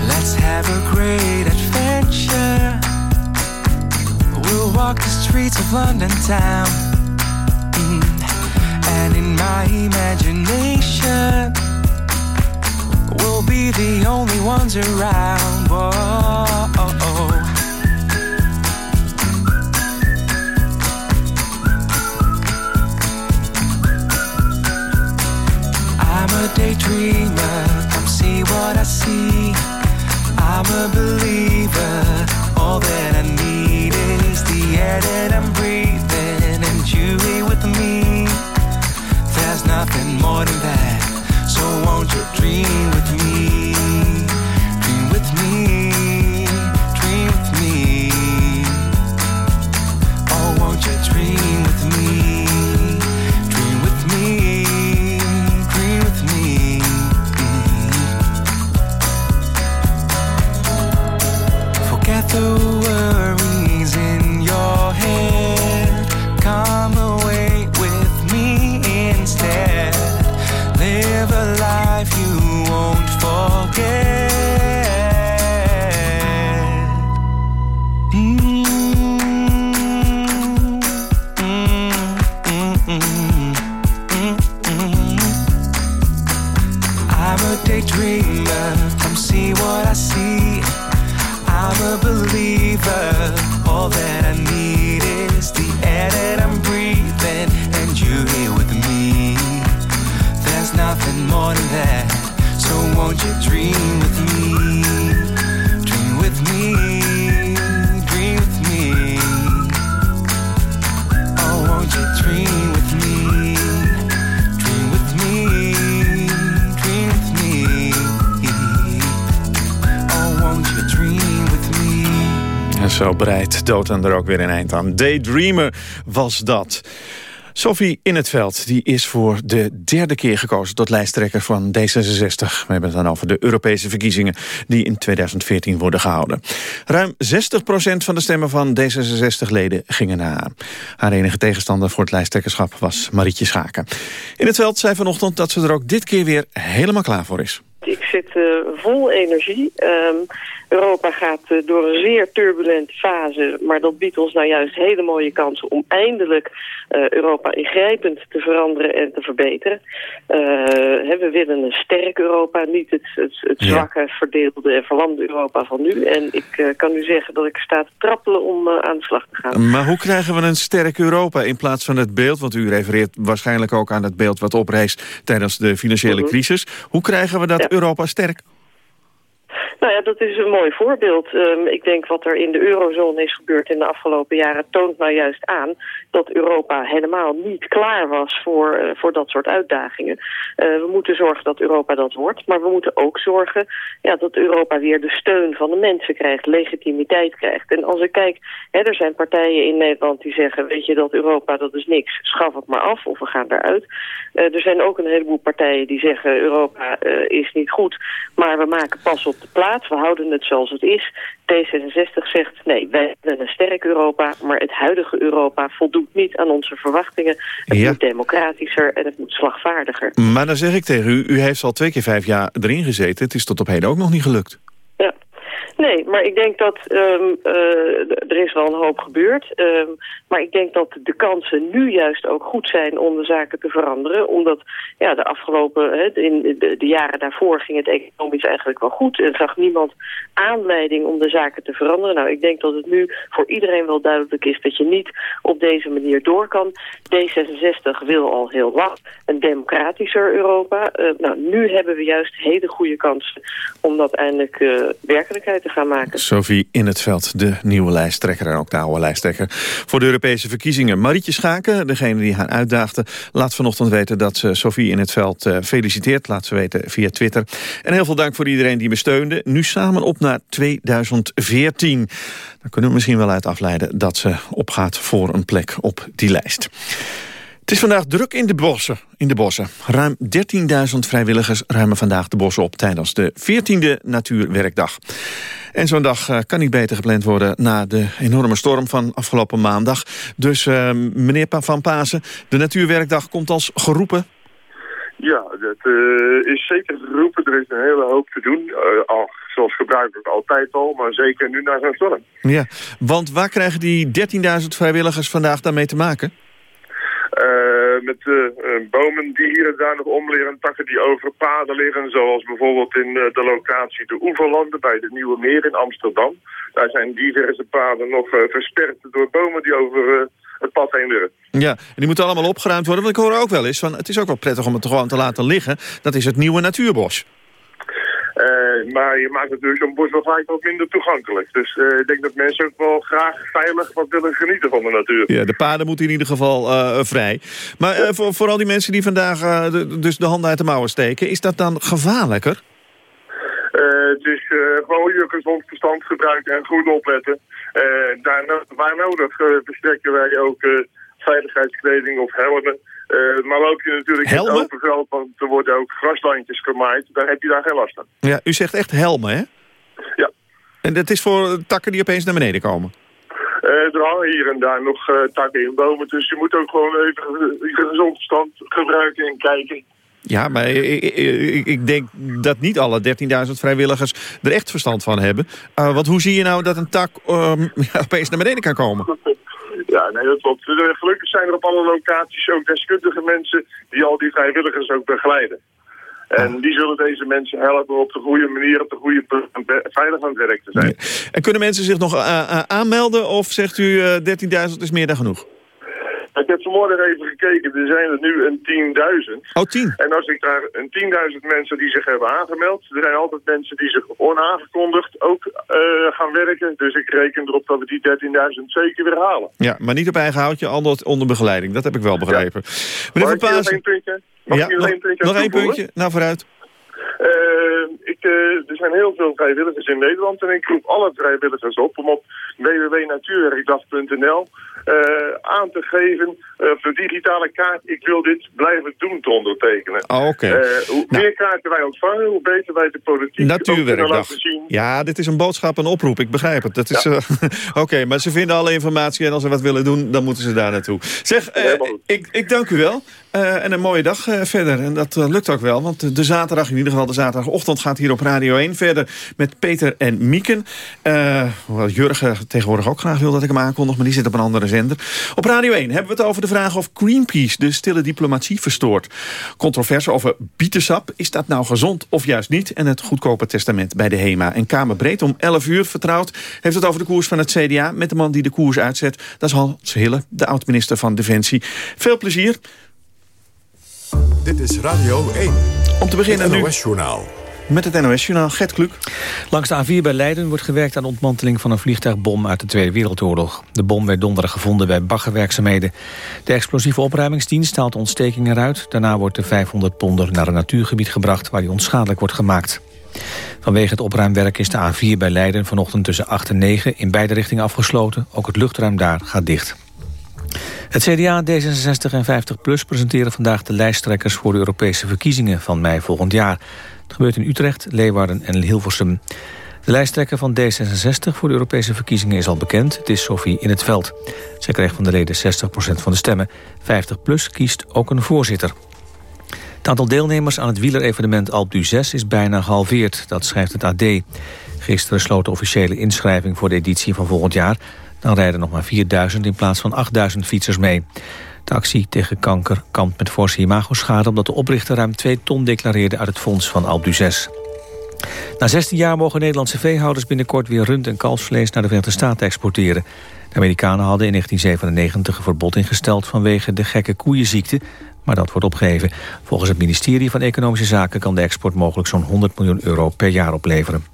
Let's have a great adventure. We'll walk the streets of London town. Mm. And in my imagination, be the only ones around. Whoa. Oh, oh. I'm a daydreamer. Come see what I see. I'm a believer. All that I need is the air that I'm breathing, and you here with me. There's nothing more than that. So won't you dream with me? En zo bereidt Dotan er ook weer een eind aan. Daydreamer was dat. Sophie In het Veld die is voor de derde keer gekozen tot lijsttrekker van D66. We hebben het dan over de Europese verkiezingen die in 2014 worden gehouden. Ruim 60% van de stemmen van D66-leden gingen naar haar. Haar enige tegenstander voor het lijsttrekkerschap was Marietje Schaken. In het Veld zei vanochtend dat ze er ook dit keer weer helemaal klaar voor is. Ik zit uh, vol energie. Um, Europa gaat uh, door een zeer turbulente fase, maar dat biedt ons nou juist hele mooie kansen om eindelijk uh, Europa ingrijpend te veranderen en te verbeteren. we willen een sterk Europa, niet het, het, het zwakke, ja. verdeelde en verlamde Europa van nu. En ik kan u zeggen dat ik sta te trappelen om aan de slag te gaan. Maar hoe krijgen we een sterk Europa in plaats van het beeld, want u refereert waarschijnlijk ook aan het beeld wat oprees tijdens de financiële -hmm. crisis. Hoe krijgen we dat ja. Europa sterk? Nou ja, dat is een mooi voorbeeld. Um, ik denk wat er in de eurozone is gebeurd in de afgelopen jaren... toont nou juist aan dat Europa helemaal niet klaar was voor, uh, voor dat soort uitdagingen. Uh, we moeten zorgen dat Europa dat wordt. Maar we moeten ook zorgen ja, dat Europa weer de steun van de mensen krijgt. Legitimiteit krijgt. En als ik kijk, hè, er zijn partijen in Nederland die zeggen... weet je dat Europa, dat is niks, schaf het maar af of we gaan eruit. Uh, er zijn ook een heleboel partijen die zeggen... Europa is niet goed, maar we maken pas op de plaats. We houden het zoals het is. D66 zegt, nee, wij willen een sterk Europa... maar het huidige Europa voldoet niet aan onze verwachtingen. Het ja. moet democratischer en het moet slagvaardiger. Maar dan zeg ik tegen u, u heeft al twee keer vijf jaar erin gezeten. Het is tot op heden ook nog niet gelukt. Nee, maar ik denk dat um, uh, er is wel een hoop gebeurd. Um, maar ik denk dat de kansen nu juist ook goed zijn om de zaken te veranderen. Omdat ja, de afgelopen, in de, jaren daarvoor ging het economisch eigenlijk wel goed. En zag niemand aanleiding om de zaken te veranderen. Nou, ik denk dat het nu voor iedereen wel duidelijk is dat je niet op deze manier door kan. D66 wil al heel lang een democratischer Europa. Uh, nou, nu hebben we juist hele goede kansen om dat eindelijk uh, werkelijkheid te gaan maken. Sophie In het Veld, de nieuwe lijsttrekker en ook de oude lijsttrekker voor de Europese verkiezingen. Marietje Schaken, degene die haar uitdaagde, laat vanochtend weten dat ze Sophie In het Veld uh, feliciteert. Laat ze weten via Twitter. En heel veel dank voor iedereen die me steunde. Nu samen op naar 2014. Dan kunnen we misschien wel uit afleiden dat ze opgaat voor een plek op die lijst. Het is vandaag druk in de bossen. In de bossen. Ruim 13.000 vrijwilligers ruimen vandaag de bossen op... tijdens de 14e Natuurwerkdag. En zo'n dag uh, kan niet beter gepland worden... na de enorme storm van afgelopen maandag. Dus uh, meneer Van Pasen, de Natuurwerkdag komt als geroepen... Ja, dat uh, is zeker geroepen. Er is een hele hoop te doen. Uh, al, zoals gebruikelijk altijd al, maar zeker nu na zo'n storm. Ja, want waar krijgen die 13.000 vrijwilligers vandaag daarmee te maken? Uh, met uh, bomen die hier en daar nog omleren, takken die over paden liggen, zoals bijvoorbeeld in de locatie de Oeverlanden bij de Nieuwe Meer in Amsterdam. Daar zijn diverse paden nog versperd door bomen die over het pad heen liggen. Ja, en die moeten allemaal opgeruimd worden, want ik hoor ook wel eens van, het is ook wel prettig om het gewoon te laten liggen. Dat is het nieuwe natuurbos. Uh, maar je maakt natuurlijk zo'n bos wel vaak wat minder toegankelijk. Dus uh, ik denk dat mensen ook wel graag veilig wat willen genieten van de natuur. Ja, de paden moeten in ieder geval uh, vrij. Maar voor, voor al die mensen die vandaag de, dus de handen uit de mouwen steken... is dat dan gevaarlijker? het is gewoon je gezond verstand gebruiken en goed opletten. daar, waar nodig verstrekken wij ook veiligheidskleding of helmen... Uh, maar loop je natuurlijk helmen? in het open veld, want er worden ook graslandjes gemaaid. Dan heb je daar geen last van. Ja, u zegt echt helmen, hè? Ja. En dat is voor takken die opeens naar beneden komen? Uh, er hangen hier en daar nog uh, takken in bomen. Dus je moet ook gewoon even je gezond stand gebruiken en kijken. Ja, maar ik, ik, ik denk dat niet alle 13.000 vrijwilligers er echt verstand van hebben. Want hoe zie je nou dat een tak um, opeens naar beneden kan komen? Ja, nee, dat klopt. Gelukkig zijn er op alle locaties ook deskundige mensen die al die vrijwilligers ook begeleiden. En die zullen deze mensen helpen op de goede manier, op de goede veilig aan het werk te zijn. En kunnen mensen zich nog uh, uh, aanmelden of zegt u uh, 13.000 is meer dan genoeg? Ik heb vanmorgen even gekeken, er zijn er nu een 10.000. Oh, 10? En als ik daar een 10.000 mensen die zich hebben aangemeld... er zijn altijd mensen die zich onaangekondigd ook eh, gaan werken. Dus ik reken erop dat we die 13.000 zeker weer halen. Ja, maar niet op eigen houtje, altijd onder begeleiding. Dat heb ik wel begrepen. Meneer Mag Van nog één puntje? Mag ja, nog één puntje nog één puntje. Nou, vooruit. Eh, ik, eh, er zijn heel veel vrijwilligers in Nederland en ik roep alle vrijwilligers op om op www.natuurwerkdag.nl aan te geven eh, op de digitale kaart, ik wil dit blijven doen te ondertekenen. Oh. Eh, hoe Nou. meer kaarten wij ontvangen, hoe beter wij de politiek kunnen Natuurwerkdag. laten zien. Ja, dit is een boodschap, een oproep. Ik begrijp het. Dat is, eh, Oké, maar ze vinden alle informatie en als ze wat willen doen, dan moeten ze daar naartoe. Zeg, eh, ik, ik dank u wel. Eh, en een mooie dag eh, verder. En dat eh, lukt ook wel, want de- zaterdag, in ieder geval de zaterdagochtend... gaat hier op Radio 1 verder met Peter en Mieken. Hoewel Jurgen tegenwoordig ook graag wil dat ik hem aankondig... maar die zit op een andere zender. Op Radio 1 hebben we het over de vraag of Greenpeace... de stille diplomatie verstoort. Controverse over bietensap. Is dat nou gezond of juist niet? En het goedkope testament bij de HEMA. En Kamerbreed om 11 uur vertrouwd... heeft het over de koers van het CDA... met de man die de koers uitzet. Dat is Hans Hille, de oud-minister van Defensie. Veel plezier. Dit is Radio 1. Om te beginnen Het NOS-journaal. met het NOS-journaal Gert Kluk. Langs de A4 bij Leiden wordt gewerkt aan de ontmanteling van een vliegtuigbom uit de Tweede Wereldoorlog. De bom werd donderdag gevonden bij baggerwerkzaamheden. De explosieve opruimingsdienst haalt de ontsteking eruit. Daarna wordt de 500 ponder naar een natuurgebied gebracht waar die onschadelijk wordt gemaakt. Vanwege het opruimwerk is de A4 bij Leiden vanochtend tussen 8 en 9 in beide richtingen afgesloten. Ook het luchtruim daar gaat dicht. Het CDA, D66 en 50PLUS presenteren vandaag de lijsttrekkers voor de Europese verkiezingen van mei volgend jaar. Het gebeurt in Utrecht, Leeuwarden en Hilversum. De lijsttrekker van D66 voor de Europese verkiezingen is al bekend. Het is Sophie in het veld. Zij krijgt van de leden 60% van de stemmen. 50PLUS kiest ook een voorzitter. Het aantal deelnemers aan het wielerevenement Alpe d'Huez is bijna gehalveerd. Dat schrijft het AD. Gisteren sloot de officiële inschrijving voor de editie van volgend jaar. Dan rijden nog maar 4000 in plaats van 8000 fietsers mee. De actie tegen kanker kampt met forse imagoschade... omdat de oprichter ruim 2 ton declareerde uit het fonds van Alpe. Na 16 jaar mogen Nederlandse veehouders binnenkort weer rund- en kalfsvlees naar de Verenigde Staten exporteren. De Amerikanen hadden in 1997 een verbod ingesteld vanwege de gekke koeienziekte, maar dat wordt opgeheven. Volgens het ministerie van Economische Zaken kan de export mogelijk zo'n 100 miljoen euro per jaar opleveren.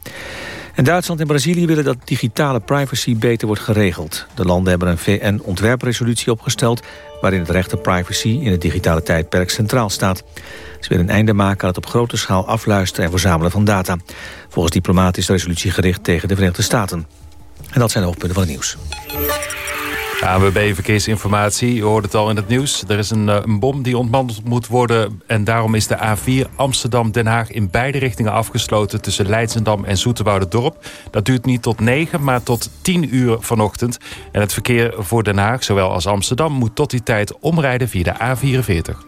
En Duitsland en Brazilië willen dat digitale privacy beter wordt geregeld. De landen hebben een VN-ontwerpresolutie opgesteld... waarin het recht op privacy in het digitale tijdperk centraal staat. Ze willen een einde maken aan het op grote schaal afluisteren en verzamelen van data. Volgens diplomaten is de resolutie gericht tegen de Verenigde Staten. En dat zijn de hoofdpunten van het nieuws. ANWB Verkeersinformatie, u hoort het al in het nieuws. Er is een, eh, een bom die ontmanteld moet worden... en daarom is de A4 Amsterdam-Den Haag in beide richtingen afgesloten... tussen Leidsendam en Dorp. Dat duurt niet tot 9, maar tot 10 uur vanochtend. En het verkeer voor Den Haag, zowel als Amsterdam... moet tot die tijd omrijden via de A44.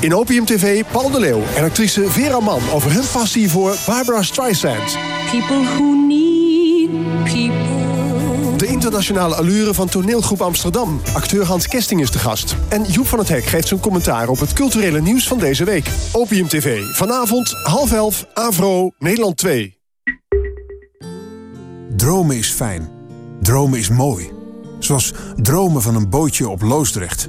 In Opium TV Paul de Leeuw en actrice Vera Mann over hun passie voor Barbara Streisand. People who need people. De internationale allure van toneelgroep Amsterdam. Acteur Hans Kesting is de gast. En Joep van het Hek geeft zijn commentaar op het culturele nieuws van deze week. Opium TV, vanavond half elf, Avro, Nederland 2. Dromen is fijn. Dromen is mooi. Zoals dromen van een bootje op Loosdrecht.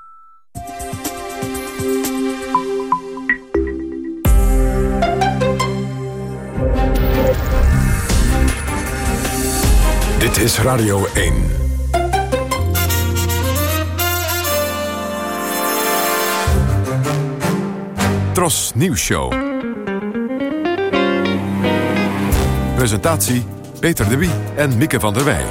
Dit is Radio 1. Tros Nieuws Show. Presentatie Peter de Wie en Mieke van der Wij.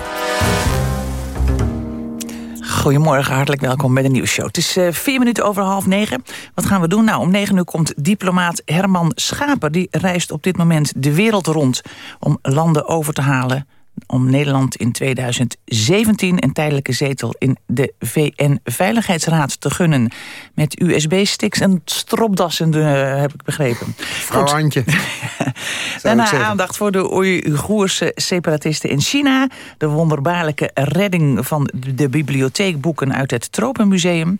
Goedemorgen, hartelijk welkom bij de nieuwsshow. Het is uh, vier minuten over half negen. Wat gaan we doen? Nou, om negen uur komt diplomaat Herman Schaper. Die reist op dit moment de wereld rond om landen over te halen om Nederland in 2017 een tijdelijke zetel in de VN-veiligheidsraad te gunnen. Met USB-sticks en stropdassen, uh, heb ik begrepen. Vrouw Antje. Daarna aandacht voor de Oeigoerse separatisten in China. De wonderbaarlijke redding van de bibliotheekboeken uit het Tropenmuseum.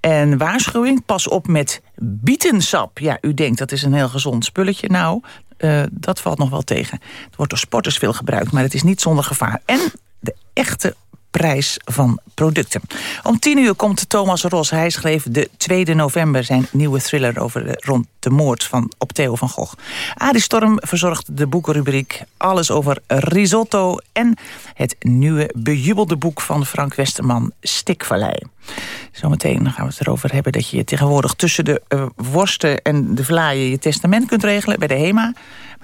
En waarschuwing, pas op met bietensap. Ja, u denkt dat is een heel gezond spulletje. Nou, uh, dat valt nog wel tegen. Het wordt door sporters veel gebruikt, maar het is niet zonder gevaar. En de echte prijs van producten. Om tien uur komt Thomas Ros. Hij schreef de 2 november zijn nieuwe thriller... over rond de moord van, op Theo van Gogh. Adi Storm verzorgt de boekenrubriek Alles over risotto... en het nieuwe bejubelde boek van Frank Westerman, Stikvallei. Zometeen gaan we het erover hebben dat je tegenwoordig... tussen de uh, worsten en de vlaaien je testament kunt regelen bij de HEMA...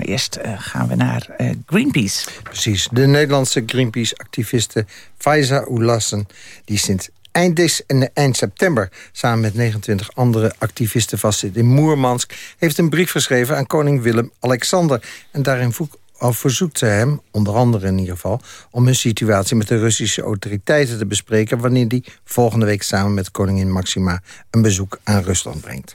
Maar eerst uh, gaan we naar uh, Greenpeace. Precies. De Nederlandse Greenpeace-activiste Faiza Oulassen... die sinds eind, september samen met 29 andere activisten vastzit in Moermansk... heeft een brief geschreven aan koning Willem-Alexander. En daarin verzoekt ze hem, onder andere in ieder geval... om hun situatie met de Russische autoriteiten te bespreken... wanneer die volgende week samen met koningin Maxima... een bezoek aan Rusland brengt.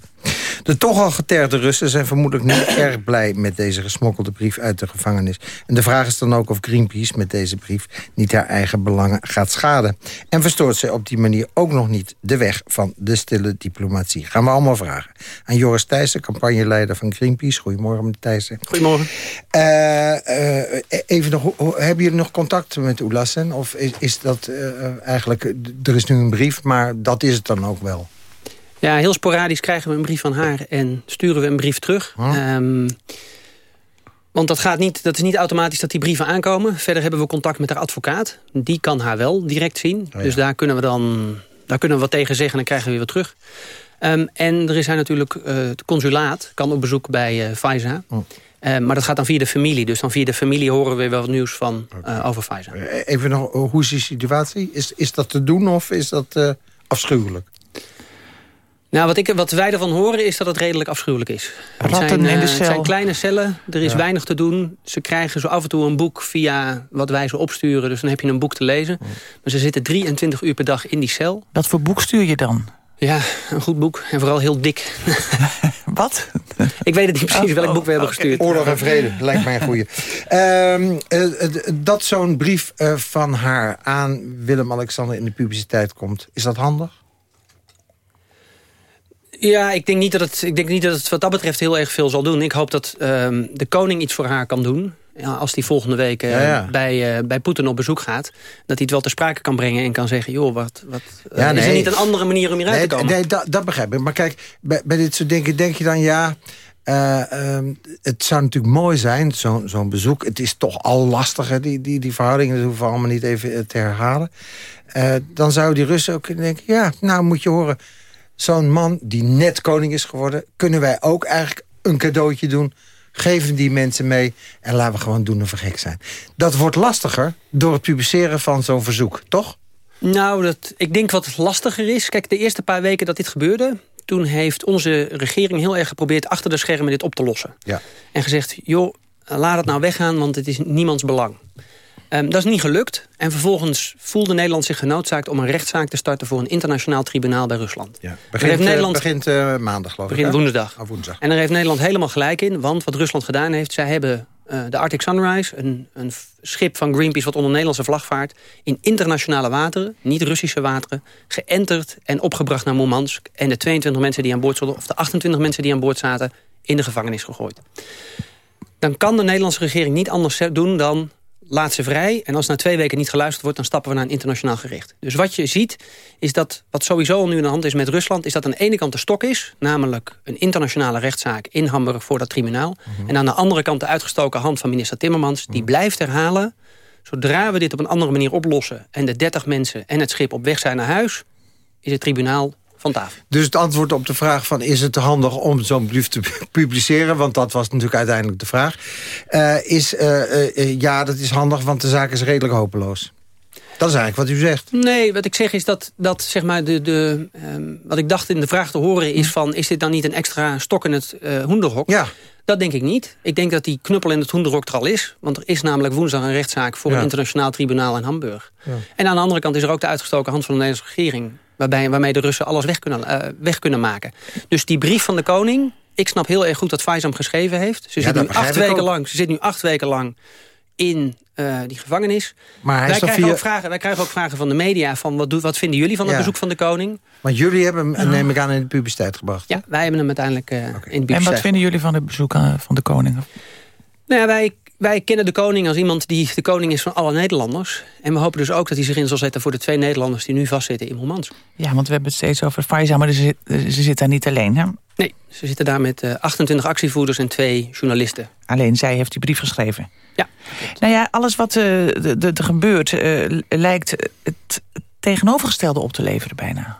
De toch al geterde Russen zijn vermoedelijk niet erg blij... met deze gesmokkelde brief uit de gevangenis. En de vraag is dan ook of Greenpeace met deze brief... niet haar eigen belangen gaat schaden. En verstoort zij op die manier ook nog niet de weg van de stille diplomatie. Gaan we allemaal vragen. Aan Joris Thijssen, campagneleider van Greenpeace. Goedemorgen, meneer Thijssen. Goedemorgen. Uh, uh, even nog, hebben jullie nog contact met Oelassen? Of is, is dat uh, eigenlijk... Er is nu een brief, maar dat is het dan ook wel? Ja, heel sporadisch krijgen we een brief van haar en sturen we een brief terug. Um, want dat, gaat niet, dat is niet automatisch dat die brieven aankomen. Verder hebben we contact met haar advocaat. Die kan haar wel direct zien. Oh dus daar kunnen we dan daar kunnen we wat tegen zeggen en dan krijgen we weer wat terug. Um, en er is hij natuurlijk, uh, het consulaat kan op bezoek bij uh, Faiza. Oh. Uh, maar dat gaat dan via de familie. Dus dan via de familie horen we weer wel nieuws van okay. over Faiza. Even nog, hoe is die situatie? Is, is dat te doen of is dat afschuwelijk? Nou, wat, ik, wat wij ervan horen is dat het redelijk afschuwelijk is. Ratten het zijn, in de uh, cel. Het zijn kleine cellen, er is ja. weinig te doen. Ze krijgen zo af en toe een boek via wat wij ze opsturen. Dus dan heb je een boek te lezen. Maar ze zitten 23 uur per dag in die cel. Wat voor boek stuur je dan? Ja, een goed boek. En vooral heel dik. Wat? Ik weet het niet precies welk boek we hebben gestuurd. Oorlog en vrede, lijkt mij een goeie. Um, uh, dat zo'n brief uh, van haar aan Willem-Alexander in de publiciteit komt... is dat handig? Ja, ik denk, niet dat het, ik denk niet dat het wat dat betreft heel erg veel zal doen. Ik hoop dat um, de koning iets voor haar kan doen. Ja, als hij volgende week uh, ja, ja. bij, uh, bij Poetin op bezoek gaat... dat hij het wel ter sprake kan brengen en kan zeggen... joh, wat, wat, uh, nee. is er niet een andere manier om hieruit nee, te komen? Nee, dat, dat begrijp ik. Maar kijk, bij, bij dit soort dingen denk je dan... ja, um, het zou natuurlijk mooi zijn, zo'n zo bezoek. Het is toch al lastig, hè, die, die, die verhoudingen. Dat hoeven we allemaal niet even te herhalen. dan zouden die Russen ook kunnen denken... ja, nou moet je horen zo'n man die net koning is geworden... kunnen wij ook eigenlijk een cadeautje doen. Geven die mensen mee en laten we gewoon doen of we gek zijn. Dat wordt lastiger door het publiceren van zo'n verzoek, toch? Nou, dat, ik denk wat het lastiger is... Kijk, de eerste paar weken dat dit gebeurde... toen heeft onze regering heel erg geprobeerd... achter de schermen dit op te lossen. Ja. En gezegd, joh, laat het nou weggaan... want het is niemands belang. Um, dat is niet gelukt. En vervolgens voelde Nederland zich genoodzaakt om een rechtszaak te starten... voor een internationaal tribunaal bij Rusland. Ja. Begint, heeft Nederland, begint uh, maandag, geloof begint ik. woensdag. Oh, woensdag. En daar heeft Nederland helemaal gelijk in. Want wat Rusland gedaan heeft... zij hebben uh, de Arctic Sunrise, een, een schip van Greenpeace... wat onder Nederlandse vlag vaart... in internationale wateren, niet Russische wateren... geënterd en opgebracht naar Murmansk. En de 22 mensen die aan boord zaten... of de 28 mensen die aan boord zaten... in de gevangenis gegooid. Dan kan de Nederlandse regering niet anders doen dan laat ze vrij. En als na twee weken niet geluisterd wordt... dan stappen we naar een internationaal gericht. Dus wat je ziet, is dat wat sowieso al nu in de hand is met Rusland... is dat aan de ene kant de stok is. Namelijk een internationale rechtszaak in Hamburg voor dat tribunaal. Mm -hmm. En aan de andere kant de uitgestoken hand van minister Timmermans... die blijft herhalen, zodra we dit op een andere manier oplossen... en de 30 mensen en het schip op weg zijn naar huis... is het tribunaal van tafel. Dus het antwoord op de vraag van is het handig om zo'n brief te publiceren... want dat was natuurlijk uiteindelijk de vraag... Uh, is uh, ja, dat is handig, want de zaak is redelijk hopeloos. Dat is eigenlijk wat u zegt. Nee, wat ik zeg is dat, dat zeg maar de, de, um, wat ik dacht in de vraag te horen is van... is dit dan niet een extra stok in het uh, hoenderhok? Ja. Dat denk ik niet. Ik denk dat die knuppel in het hoenderhok er al is. Want er is namelijk woensdag een rechtszaak voor Ja. een internationaal tribunaal in Hamburg. Ja. En aan de andere kant is er ook de uitgestoken hand van de Nederlandse regering... Waarbij, waarmee de Russen alles weg kunnen, eh, weg kunnen maken. Dus die brief van de koning... Ik snap heel erg goed dat Faisal hem geschreven heeft. Ze Ja, zit nu acht weken ook. lang. Ze zit nu acht weken lang in eh, die gevangenis. Maar hij wij, krijgen via- ook vragen, wij krijgen ook vragen van de media... van wat, doet, wat vinden jullie van het Ja. bezoek van de koning? Want jullie hebben hem, neem ik aan, in de publiciteit gebracht. Ja, wij hebben hem uiteindelijk eh, in de En publiciteit wat vinden jullie van het bezoek aan- van de koning? Nou ja, wij, wij kennen de koning als iemand die de koning is van alle Nederlanders. En we hopen dus ook dat hij zich in zal zetten voor de twee Nederlanders... die nu vastzitten in Moermansk. Ja, want we hebben het steeds over Faisal, maar ze, ze zit daar niet alleen. Hè? Nee, ze zitten daar met eh, 28 actievoerders en twee journalisten. Alleen zij heeft die brief geschreven. Ja. Nou ja, alles wat eh, er er gebeurt eh, lijkt het tegenovergestelde op te leveren bijna.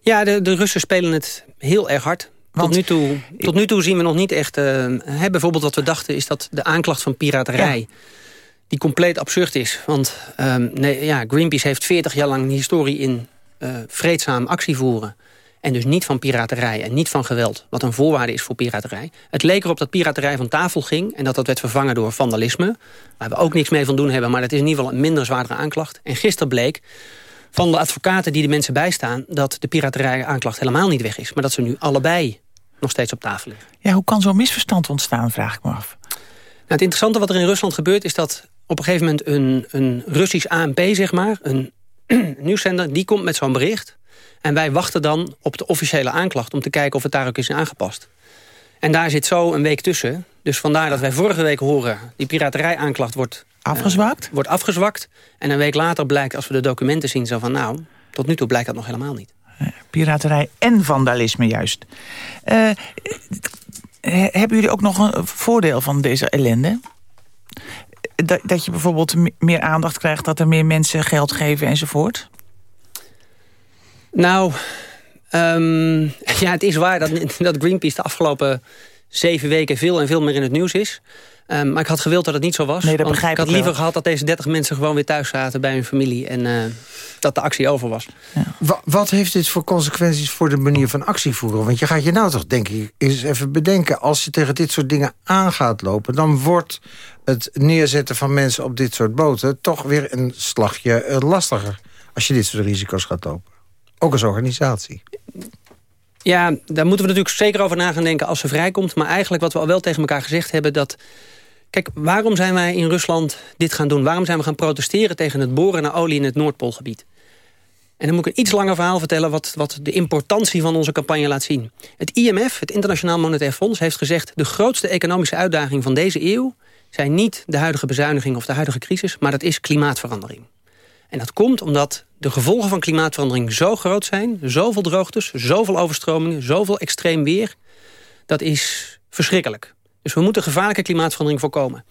Ja, de, de Russen spelen het heel erg hard. Tot nu, toe, tot nu toe zien we nog niet echt... hè, bijvoorbeeld wat we dachten is dat de aanklacht van piraterij... die compleet absurd is. Want ehm, nee, ja, Greenpeace heeft 40 jaar lang een historie in eh, vreedzaam actie voeren. En dus niet van piraterij en niet van geweld. Wat een voorwaarde is voor piraterij. Het leek erop dat piraterij van tafel ging. En dat dat werd vervangen door vandalisme. Waar we ook niks mee van doen hebben. Maar dat is in ieder geval een minder zwaardere aanklacht. En gisteren bleek van de advocaten die de mensen bijstaan... dat de piraterij aanklacht helemaal niet weg is. Maar dat ze nu allebei nog steeds op tafel liggen. Ja, hoe kan zo'n misverstand ontstaan, vraag ik me af. Nou, het interessante wat er in Rusland gebeurt... is dat op een gegeven moment een, een Russisch ANP, zeg maar... een nieuwszender, die komt met zo'n bericht... en wij wachten dan op de officiële aanklacht... om te kijken of het daar ook is aangepast. En daar zit zo een week tussen. Dus vandaar dat wij vorige week horen... die piraterij-aanklacht wordt... Afgezwakt? wordt afgezwakt. En een week later blijkt, als we de documenten zien... zo van, nou, tot nu toe blijkt dat nog helemaal niet. Piraterij en vandalisme juist. Eh, eh, hebben jullie ook nog een voordeel van deze ellende? Dat, dat je bijvoorbeeld me- meer aandacht krijgt... dat er meer mensen geld geven enzovoort? Nou, ehm, ja, het is waar dat, dat Greenpeace de afgelopen zeven weken veel en veel meer in het nieuws is. Ehm, maar ik had gewild dat het niet zo was. Nee, dat begrijp ik had ik wel. liever gehad dat deze 30 mensen gewoon weer thuis zaten bij hun familie. En eh, dat de actie over was. Wa- wat heeft dit voor consequenties voor de manier van actie voeren? Want je gaat je nou toch, denk ik, eens even bedenken... als je tegen dit soort dingen aan gaat lopen... dan wordt het neerzetten van mensen op dit soort boten... toch weer een slagje eh, lastiger als je dit soort risico's gaat lopen. Ook als organisatie. Ja, daar moeten we natuurlijk zeker over na gaan denken als ze vrijkomt. Maar eigenlijk wat we al wel tegen elkaar gezegd hebben... dat Kijk, waarom zijn wij in Rusland dit gaan doen? Waarom zijn we gaan protesteren tegen het boren naar olie in het Noordpoolgebied? En dan moet ik een iets langer verhaal vertellen... wat, wat de importantie van onze campagne laat zien. Het IMF, het Internationaal Monetair Fonds, heeft gezegd... de grootste economische uitdaging van deze eeuw... zijn niet de huidige bezuiniging of de huidige crisis... maar dat is klimaatverandering. En dat komt omdat de gevolgen van klimaatverandering zo groot zijn... zoveel droogtes, zoveel overstromingen, zoveel extreem weer... dat is verschrikkelijk. Dus we moeten gevaarlijke klimaatverandering voorkomen.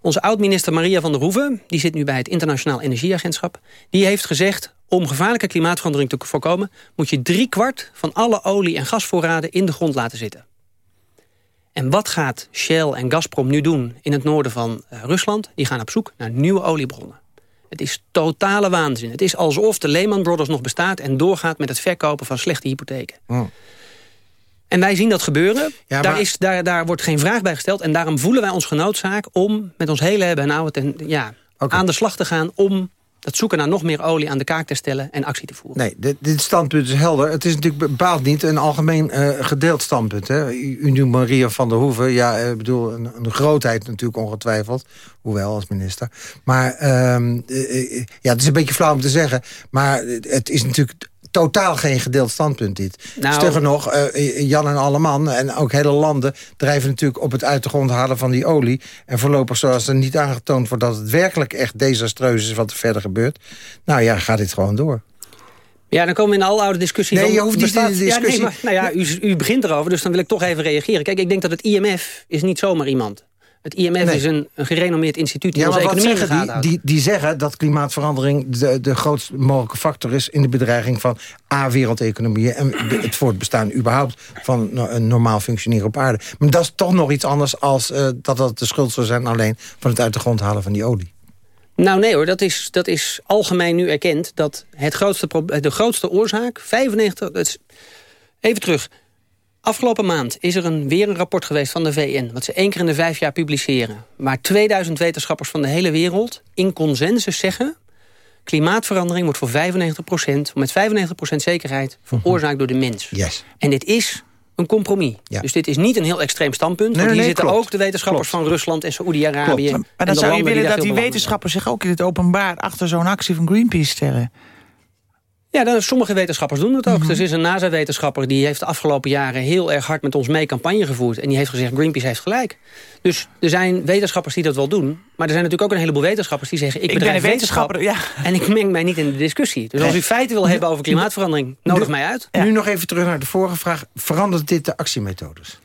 Onze oud-minister Maria van der Hoeven... die zit nu bij het Internationaal Energieagentschap... die heeft gezegd, om gevaarlijke klimaatverandering te voorkomen... moet je driekwart van alle olie- en gasvoorraden in de grond laten zitten. En wat gaat Shell en Gazprom nu doen in het noorden van eh, Rusland? Die gaan op zoek naar nieuwe oliebronnen. Het is totale waanzin. Het is alsof de Lehman Brothers nog bestaat... en doorgaat met het verkopen van slechte hypotheken. En wij zien dat gebeuren. Ja, daar, maar- is, daar, daar wordt geen vraag bij gesteld. En daarom voelen wij ons genoodzaak om met ons hele hebben en houden... ten- ja, aan de slag te gaan om dat zoeken naar nog meer olie aan de kaak te stellen... en actie te voeren. Nee, dit, dit standpunt is helder. Het is natuurlijk bepaald niet een algemeen eh, gedeeld standpunt. Hè. U, u noemt Maria van der Hoeven. Ja, ik bedoel, een, een grootheid natuurlijk ongetwijfeld. Hoewel, als minister. Maar ehm, eh, eh, ja, het is een beetje flauw om te zeggen. Maar het is natuurlijk totaal geen gedeeld standpunt dit. Nou- Sterker nog, eh, Jan en Alleman en ook hele landen... drijven natuurlijk op het uit de grond halen van die olie. En voorlopig, zoals er niet aangetoond wordt... dat het werkelijk echt desastreus is wat er verder gebeurt... nou ja, gaat dit gewoon door. Ja, dan komen we in de aloude discussie Nee, je hoeft niet in de discussie- Ja, nee, maar, nou ja, u, u begint erover, dus dan wil ik toch even reageren. Kijk, ik denk dat het IMF is niet zomaar iemand. Het IMF is een, een gerenommeerd instituut die Ja, onze maar wat economie in de gaten die, houdt. die, die zeggen dat klimaatverandering de, de grootst mogelijke factor is... in de bedreiging van A, wereldeconomieën... en het voortbestaan überhaupt van een normaal functioneren op aarde. Maar dat is toch nog iets anders als eh, dat dat de schuld zou zijn... alleen van het uit de grond halen van die olie. Nou nee hoor, dat is, dat is algemeen nu erkend... dat het grootste de grootste oorzaak, 95... dat is- even terug. Afgelopen maand is er een, weer een rapport geweest van de VN... wat ze één keer in de vijf jaar publiceren... waar 2000 wetenschappers van de hele wereld in consensus zeggen... klimaatverandering wordt voor 95% met 95% zekerheid... veroorzaakt door de mens. Yes. En dit is een compromis. Dus dit is niet een heel extreem standpunt. Nee, want hier nee, zitten klopt. ook de wetenschappers van Rusland en Saoedi-Arabië. Maar en dan de zou je willen dat die wetenschappers zich ook in het openbaar... achter zo'n actie van Greenpeace stellen. Ja, dan, sommige wetenschappers doen het ook. Mhm. Dus er is een NASA-wetenschapper die heeft de afgelopen jaren... heel erg hard met ons mee campagne gevoerd. En die heeft gezegd, Greenpeace heeft gelijk. Dus er zijn wetenschappers die dat wel doen. Maar er zijn natuurlijk ook een heleboel wetenschappers die zeggen... ik, Ik ben bedrijf een wetenschap wetenschapper, en ik meng mij niet in de discussie. Dus als u feiten wil hebben over klimaatverandering, nodig mij uit. Nu nog even terug naar de vorige vraag. Verandert dit de actiemethodes?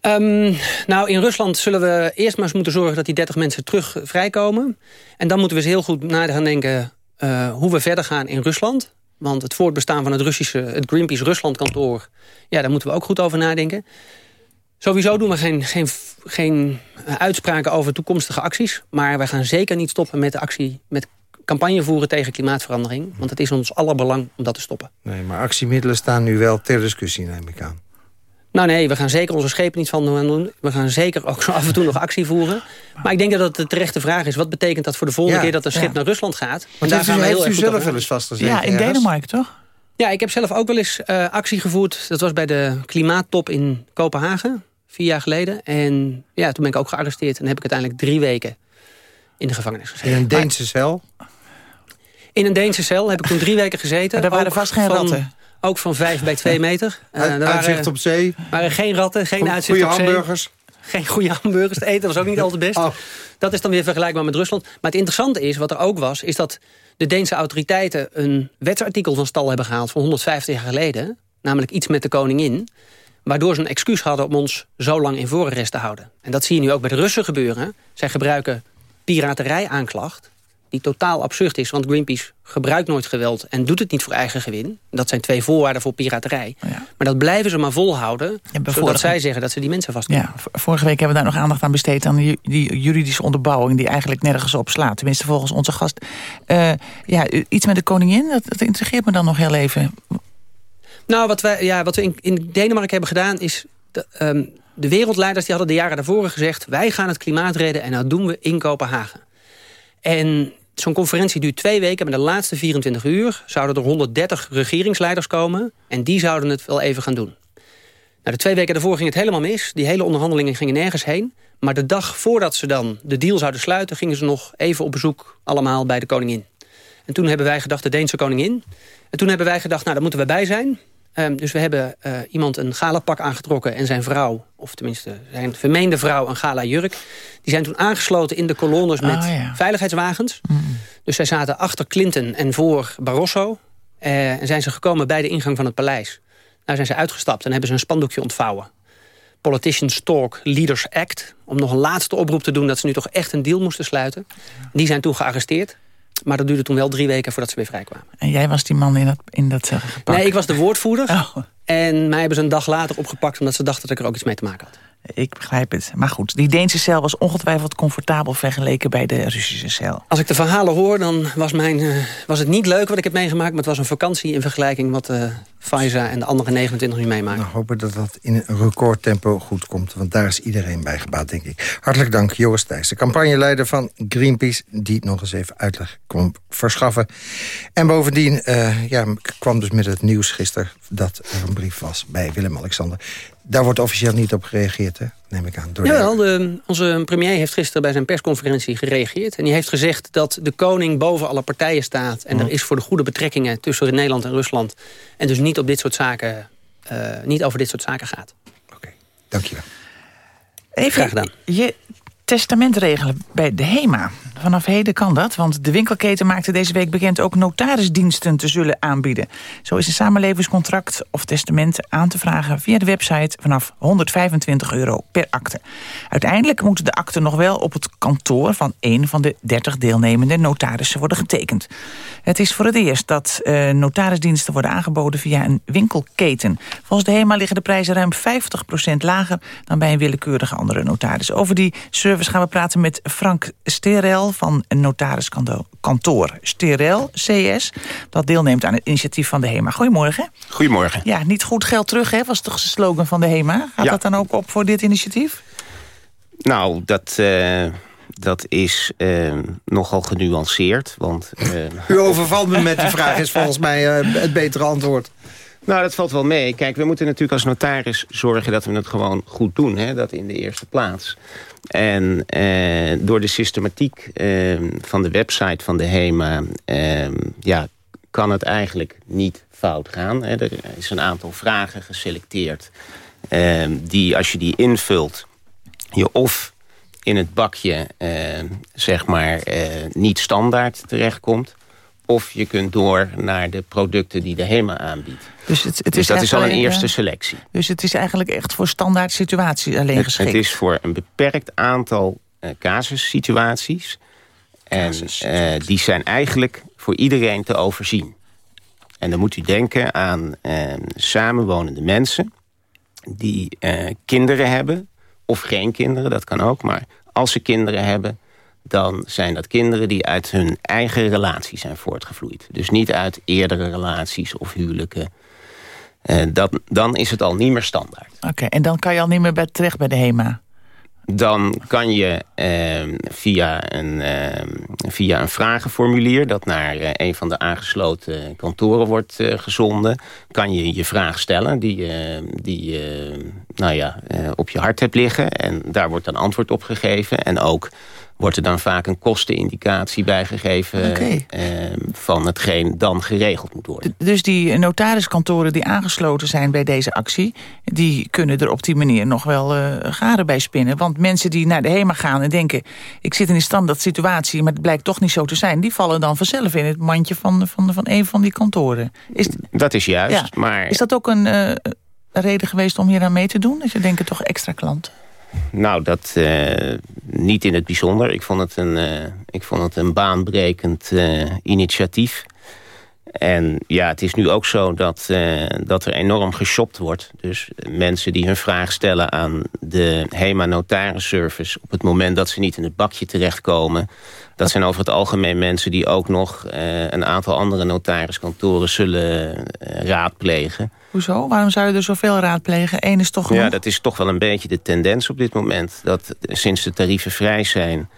Ehm, nou, in Rusland zullen we eerst maar eens moeten zorgen... dat die 30 mensen terug vrijkomen. En dan moeten we eens heel goed na gaan denken... eh, hoe we verder gaan in Rusland. Want het voortbestaan van het, Russische, het Greenpeace Rusland-kantoor... ja, daar moeten we ook goed over nadenken. Sowieso doen we geen, geen, geen eh, uitspraken over toekomstige acties. Maar wij gaan zeker niet stoppen met de actie... met campagne voeren tegen klimaatverandering. Want het is ons allerbelang om dat te stoppen. Nee, maar actiemiddelen staan nu wel ter discussie, neem ik aan. Nou nee, we gaan zeker onze schepen niet van doen. We gaan zeker ook zo af en toe nog actie voeren. Maar ik denk dat het de terechte vraag is. Wat betekent dat voor de volgende Ja, keer dat een schip ja. naar Rusland gaat? Want daar heeft gaan u, we heel u erg goed zelf wel eens vastgezeten? Ja, in ergens? Denemarken toch? Ja, ik heb zelf ook wel eens eh, actie gevoerd. Dat was bij de klimaattop in Kopenhagen. Vier jaar geleden. En ja, toen ben ik ook gearresteerd. En heb ik uiteindelijk drie weken in de gevangenis gezeten. In een Deense cel? In een Deense cel heb ik toen drie weken gezeten. Maar daar waren vast geen van- ratten. Ook van vijf bij twee meter. Uit- waren- uitzicht op zee? waren geen ratten, geen uitzicht op zee. hamburgers? Geen goede hamburgers. Het eten was ook niet al te best. Oh. Dat is dan weer vergelijkbaar met Rusland. Maar het interessante is, wat er ook was... is dat de Deense autoriteiten een wetsartikel van stal hebben gehaald... van 150 jaar geleden. Namelijk iets met de koningin. Waardoor ze een excuus hadden om ons zo lang in voorarrest te houden. En dat zie je nu ook bij de Russen gebeuren. Zij gebruiken piraterij-aanklacht die totaal absurd is. Want Greenpeace gebruikt nooit geweld en doet het niet voor eigen gewin. Dat zijn twee voorwaarden voor piraterij. Maar dat blijven ze maar volhouden, zodat bijvoorbeeld- zij zeggen dat ze die mensen vastkomen. Ja, vorige week hebben we daar nog aandacht aan besteed... aan die, die juridische onderbouwing die eigenlijk nergens op slaat. Tenminste, volgens onze gast. Eh, ja, iets met de koningin, dat, dat intrigeert me dan nog heel even. Nou, wat, wij, ja, wat we in, in Denemarken hebben gedaan is... De, ehm, de wereldleiders die hadden de jaren daarvoor gezegd... wij gaan het klimaat redden en dat doen we in Kopenhagen. En zo'n conferentie duurt twee weken. Maar de laatste 24 uur zouden er 130 regeringsleiders komen... en die zouden het wel even gaan doen. Nou, de twee weken daarvoor ging het helemaal mis. Die hele onderhandelingen gingen nergens heen. Maar de dag voordat ze dan de deal zouden sluiten... gingen ze nog even op bezoek allemaal bij de koningin. En toen hebben wij gedacht, de Deense koningin. En toen hebben wij gedacht, nou, daar moeten we bij zijn. Ehm, dus we hebben eh, iemand een galapak aangetrokken en zijn vrouw... of tenminste zijn vermeende vrouw een gala jurk. Die zijn toen aangesloten in de kolonnes met Ah, ja. veiligheidswagens. Dus zij zaten achter Clinton en voor Barroso. Eh, en zijn ze gekomen bij de ingang van het paleis. Daar zijn ze uitgestapt en hebben ze een spandoekje ontvouwen. Politicians Talk, Leaders Act. Om nog een laatste oproep te doen dat ze nu toch echt een deal moesten sluiten. Die zijn toen gearresteerd. Maar dat duurde toen wel drie weken voordat ze weer vrijkwamen. En jij was die man in dat, in dat eh, gepak. Nee, ik was de woordvoerder. Oh. En mij hebben ze een dag later opgepakt... omdat ze dachten dat ik er ook iets mee te maken had. Ik begrijp het. Maar goed, die Deense cel was ongetwijfeld comfortabel... vergeleken bij de Russische cel. Als ik de verhalen hoor, dan was, mijn, eh, was het niet leuk wat ik heb meegemaakt... maar het was een vakantie in vergelijking wat eh Faiza en de andere 29 nu meemaken. Nou, hopen dat dat in een recordtempo goed komt. Want daar is iedereen bij gebaat, denk ik. Hartelijk dank, Joris Thijssen, campagneleider van Greenpeace... die nog eens even uitleg kwam verschaffen. En bovendien eh, ja, kwam dus met het nieuws gisteren... dat er een brief was bij Willem-Alexander. Daar wordt officieel niet op gereageerd, hè? neem ik aan. Door Jawel, de, onze premier heeft gisteren bij zijn persconferentie gereageerd. En die heeft gezegd dat de koning boven alle partijen staat. En er is voor de goede betrekkingen tussen Nederland en Rusland. En dus niet, op dit soort zaken, eh, niet over dit soort zaken gaat. Dank je wel. Even, Graag gedaan. Je, testament regelen bij de HEMA. Vanaf heden kan dat, want de winkelketen maakte deze week bekend... ook notarisdiensten te zullen aanbieden. Zo is een samenlevingscontract of testament aan te vragen... via de website vanaf 125 euro per akte. Uiteindelijk moeten de akten nog wel op het kantoor... van een van de 30 deelnemende notarissen worden getekend. Het is voor het eerst dat uh, notarisdiensten worden aangeboden... via een winkelketen. Volgens de HEMA liggen de prijzen ruim 50% lager... dan bij een willekeurige andere notaris. Over die service gaan we praten met Frank Sterel van een notariskantoor Sterel CS... dat deelneemt aan het initiatief van de HEMA. Goedemorgen. Goedemorgen. Ja, niet goed geld terug, hè, was toch de slogan van de HEMA. Gaat dat dan ook op voor dit initiatief? Nou, dat... Uh dat is uh, nogal genuanceerd. Want, uh, U overvalt me met die vraag, is volgens mij uh, het betere antwoord. Nou, dat valt wel mee. Kijk, we moeten natuurlijk als notaris zorgen dat we het gewoon goed doen. Hè? Dat in de eerste plaats. En eh, door de systematiek eh, van de website van de HEMA... Eh, ja, kan het eigenlijk niet fout gaan. Hè? Er is een aantal vragen geselecteerd... Ehm, die als je die invult... je of in het bakje ehm, zeg maar eh, niet standaard terechtkomt... of je kunt door naar de producten die de HEMA aanbiedt. Dus, het, het dus is dat is al een eerste selectie. Dus het is eigenlijk echt voor standaard situaties alleen geschikt? Het is voor een beperkt aantal uh, casussituaties. En uh, die zijn eigenlijk voor iedereen te overzien. En dan moet u denken aan uh, samenwonende mensen... die kinderen hebben, of geen kinderen, dat kan ook. Maar als ze kinderen hebben, dan zijn dat kinderen die uit hun eigen relatie zijn voortgevloeid. Dus niet uit eerdere relaties of huwelijken uh, dat, dan is het al niet meer standaard. Oké, en dan kan je al niet meer bij, terecht bij de HEMA? Dan kan je uh, via, een, uh, via een vragenformulier... dat naar uh, een van de aangesloten kantoren wordt gezonden... kan je je vraag stellen die, die nou ja, op je hart hebt liggen. En daar wordt dan antwoord op gegeven. En ook wordt er dan vaak een kostenindicatie bijgegeven... Okay. Eh, van hetgeen dan geregeld moet worden. Dus die notariskantoren die aangesloten zijn bij deze actie... die kunnen er op die manier nog wel uh, garen bij spinnen. Want mensen die naar de HEMA gaan en denken... ik zit in een standaard situatie, maar het blijkt toch niet zo te zijn... die vallen dan vanzelf in het mandje van, van, van een van die kantoren. Is, dat is juist, maar... Is dat ook een... Uh, reden geweest om hier aan mee te doen? Dus je denken toch extra klanten? Nou, dat uh, niet in het bijzonder. Ik vond het een, uh, ik vond het een baanbrekend uh, initiatief. En ja, het is nu ook zo dat, dat er enorm geshopt wordt. Dus mensen die hun vraag stellen aan de HEMA Notaris Service... op het moment dat ze niet in het bakje terechtkomen... dat zijn over het algemeen mensen die ook nog een aantal andere notariskantoren zullen raadplegen... Hoezo? Waarom zou je er zoveel raadplegen? Eén is toch Ja, dat is toch wel een beetje de tendens op dit moment. Dat sinds de tarieven vrij zijn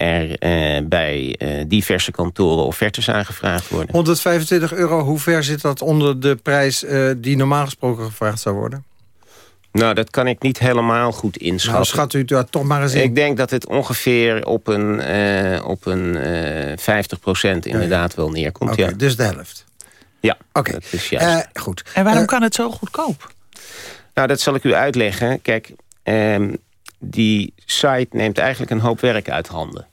er eh, bij eh, diverse kantoren offertes aangevraagd worden. 125 euro, hoe ver zit dat onder de prijs uh, die normaal gesproken gevraagd zou worden? Nou, dat kan ik niet helemaal goed inschatten. Nou, schat u dat toch maar eens in. Ik denk dat het ongeveer op een, uh, op een uh, 50% inderdaad wel neerkomt. Okay, ja. Dus de helft. Ja, Oké, okay. uh, goed. En waarom uh, kan het zo goedkoop? Nou, dat zal ik u uitleggen. Kijk, um, die site neemt eigenlijk een hoop werk uit handen.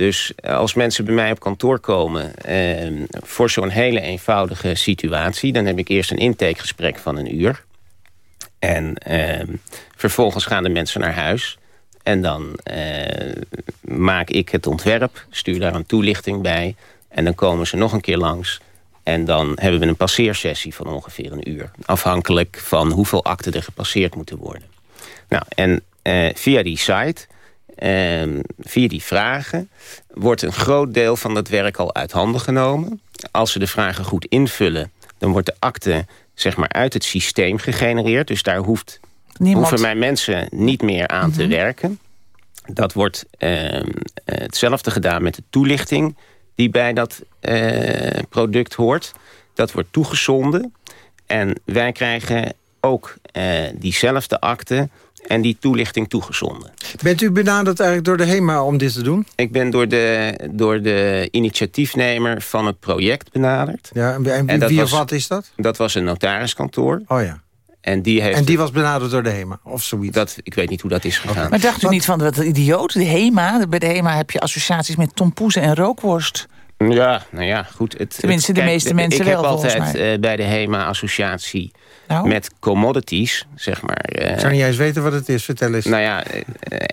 Dus als mensen bij mij op kantoor komen um, voor zo'n hele eenvoudige situatie... dan heb ik eerst een intakegesprek van een uur. En um, vervolgens gaan de mensen naar huis. En dan uh, maak ik het ontwerp, stuur daar een toelichting bij... en dan komen ze nog een keer langs... En dan hebben we een passeersessie van ongeveer een uur. Afhankelijk van hoeveel akten er gepasseerd moeten worden. Nou, en uh, via die site, via die vragen... wordt een groot deel van dat werk al uit handen genomen. Als ze de vragen goed invullen... dan wordt de akte zeg maar, uit het systeem gegenereerd. Dus daar hoeft, Niemand. hoeven mijn mensen niet meer aan mm -hmm. te mhm. werken. Dat wordt uh, hetzelfde gedaan met de toelichting die bij dat uh, product hoort. Dat wordt toegezonden. En wij krijgen ook uh, diezelfde akte en die toelichting toegezonden. Bent u benaderd eigenlijk door de HEMA om dit te doen? Ik ben door de, door de initiatiefnemer van het project benaderd. Ja, en wie, en wie of wat is dat? Dat was een notariskantoor. Oh ja. En die, heeft en die was benaderd door de HEMA, of zoiets? Dat, ik weet niet hoe dat is gegaan. Maar dacht u niet van, wat idioot, de HEMA... bij de HEMA heb je associaties met tompoezen en rookworst... Ja, nou ja, goed. Het, Tenminste, de kijk, meeste mensen ik wel, heb altijd eh, bij de HEMA-associatie Nou? met commodities, zeg maar... eh, Ik zou niet eens weten wat het is, vertel eens. nou ja, eh,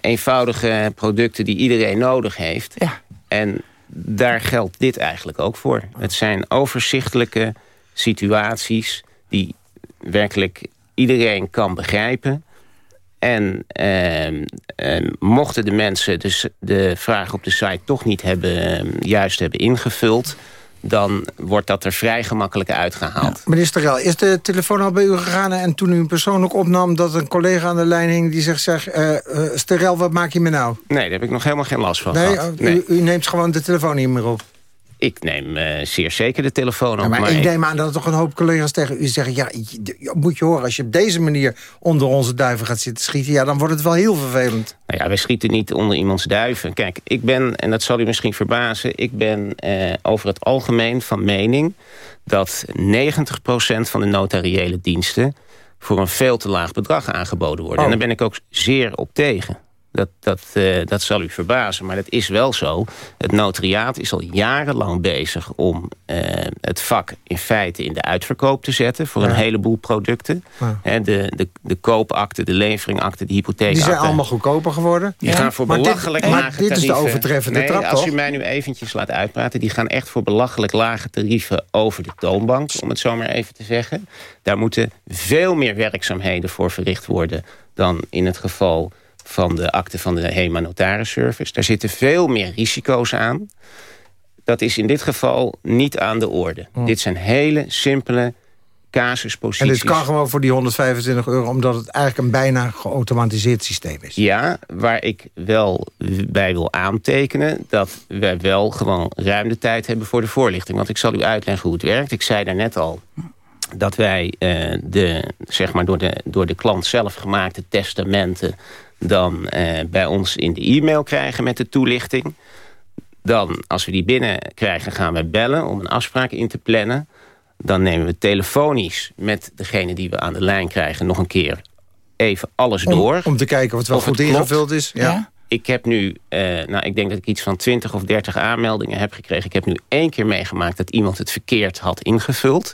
eenvoudige producten die iedereen nodig heeft. Ja. En daar geldt dit eigenlijk ook voor. Het zijn overzichtelijke situaties die werkelijk iedereen kan begrijpen. En ehm, ehm, mochten de mensen dus de vraag op de site toch niet hebben, ehm, juist hebben ingevuld... dan wordt dat er vrij gemakkelijk uitgehaald. Meneer Sterel, is de telefoon al bij u gegaan... en toen u persoonlijk opnam dat een collega aan de lijn hing... die zegt, zeg, eh, Sterel, wat maak je me nou? Nee, daar heb ik nog helemaal geen last van Nee, gehad. u, u neemt gewoon de telefoon niet meer op. Ik neem eh, zeer zeker de telefoon op. Ja, maar maar ik neem aan dat er toch een hoop collega's tegen u zeggen... ja, moet je horen, als je op deze manier onder onze duiven gaat zitten schieten... ja, dan wordt het wel heel vervelend. Nou ja, wij schieten niet onder iemands duiven. Kijk, ik ben, en dat zal u misschien verbazen... ik ben eh, over het algemeen van mening... dat 90% van de notariële diensten... voor een veel te laag bedrag aangeboden worden. Oh. En daar ben ik ook zeer op tegen. Dat, dat, eh, dat zal u verbazen, maar dat is wel zo. Het notariaat is al jarenlang bezig om eh, het vak in feite in de uitverkoop te zetten... voor Ja. een heleboel producten. Ja. De, de, de koopakte, de leveringakte, de hypotheekakte. Die zijn allemaal goedkoper geworden. Die gaan voor Maar dit- belachelijk maar lage dit is de overtreffende nee, trap, als toch? u mij nu eventjes laat uitpraten... die gaan echt voor belachelijk lage tarieven over de toonbank... om het zo maar even te zeggen. Daar moeten veel meer werkzaamheden voor verricht worden... dan in het geval van de akte van de HEMA Notaris Service. Daar zitten veel meer risico's aan. Dat is in dit geval niet aan de orde. Dit zijn hele simpele En casusposities. dit kan gewoon voor die 125 euro... omdat het eigenlijk een bijna geautomatiseerd systeem is. Ja, waar ik wel bij wil aantekenen... dat wij wel gewoon ruim de tijd hebben voor de voorlichting. Want ik zal u uitleggen hoe het werkt. Ik zei daarnet al dat wij eh, de, zeg maar door, de, door de klant zelf gemaakte testamenten... dan eh, bij ons in de e-mail krijgen met de toelichting. Dan, als we die binnenkrijgen, gaan we bellen om een afspraak in te plannen. Dan nemen we telefonisch met degene die we aan de lijn krijgen... nog een keer even alles Om- door. om te kijken of het wel goed ingevuld is, ja. Ik heb nu, eh, nou, ik denk dat ik iets van 20 of 30 aanmeldingen heb gekregen. Ik heb nu één keer meegemaakt dat iemand het verkeerd had ingevuld.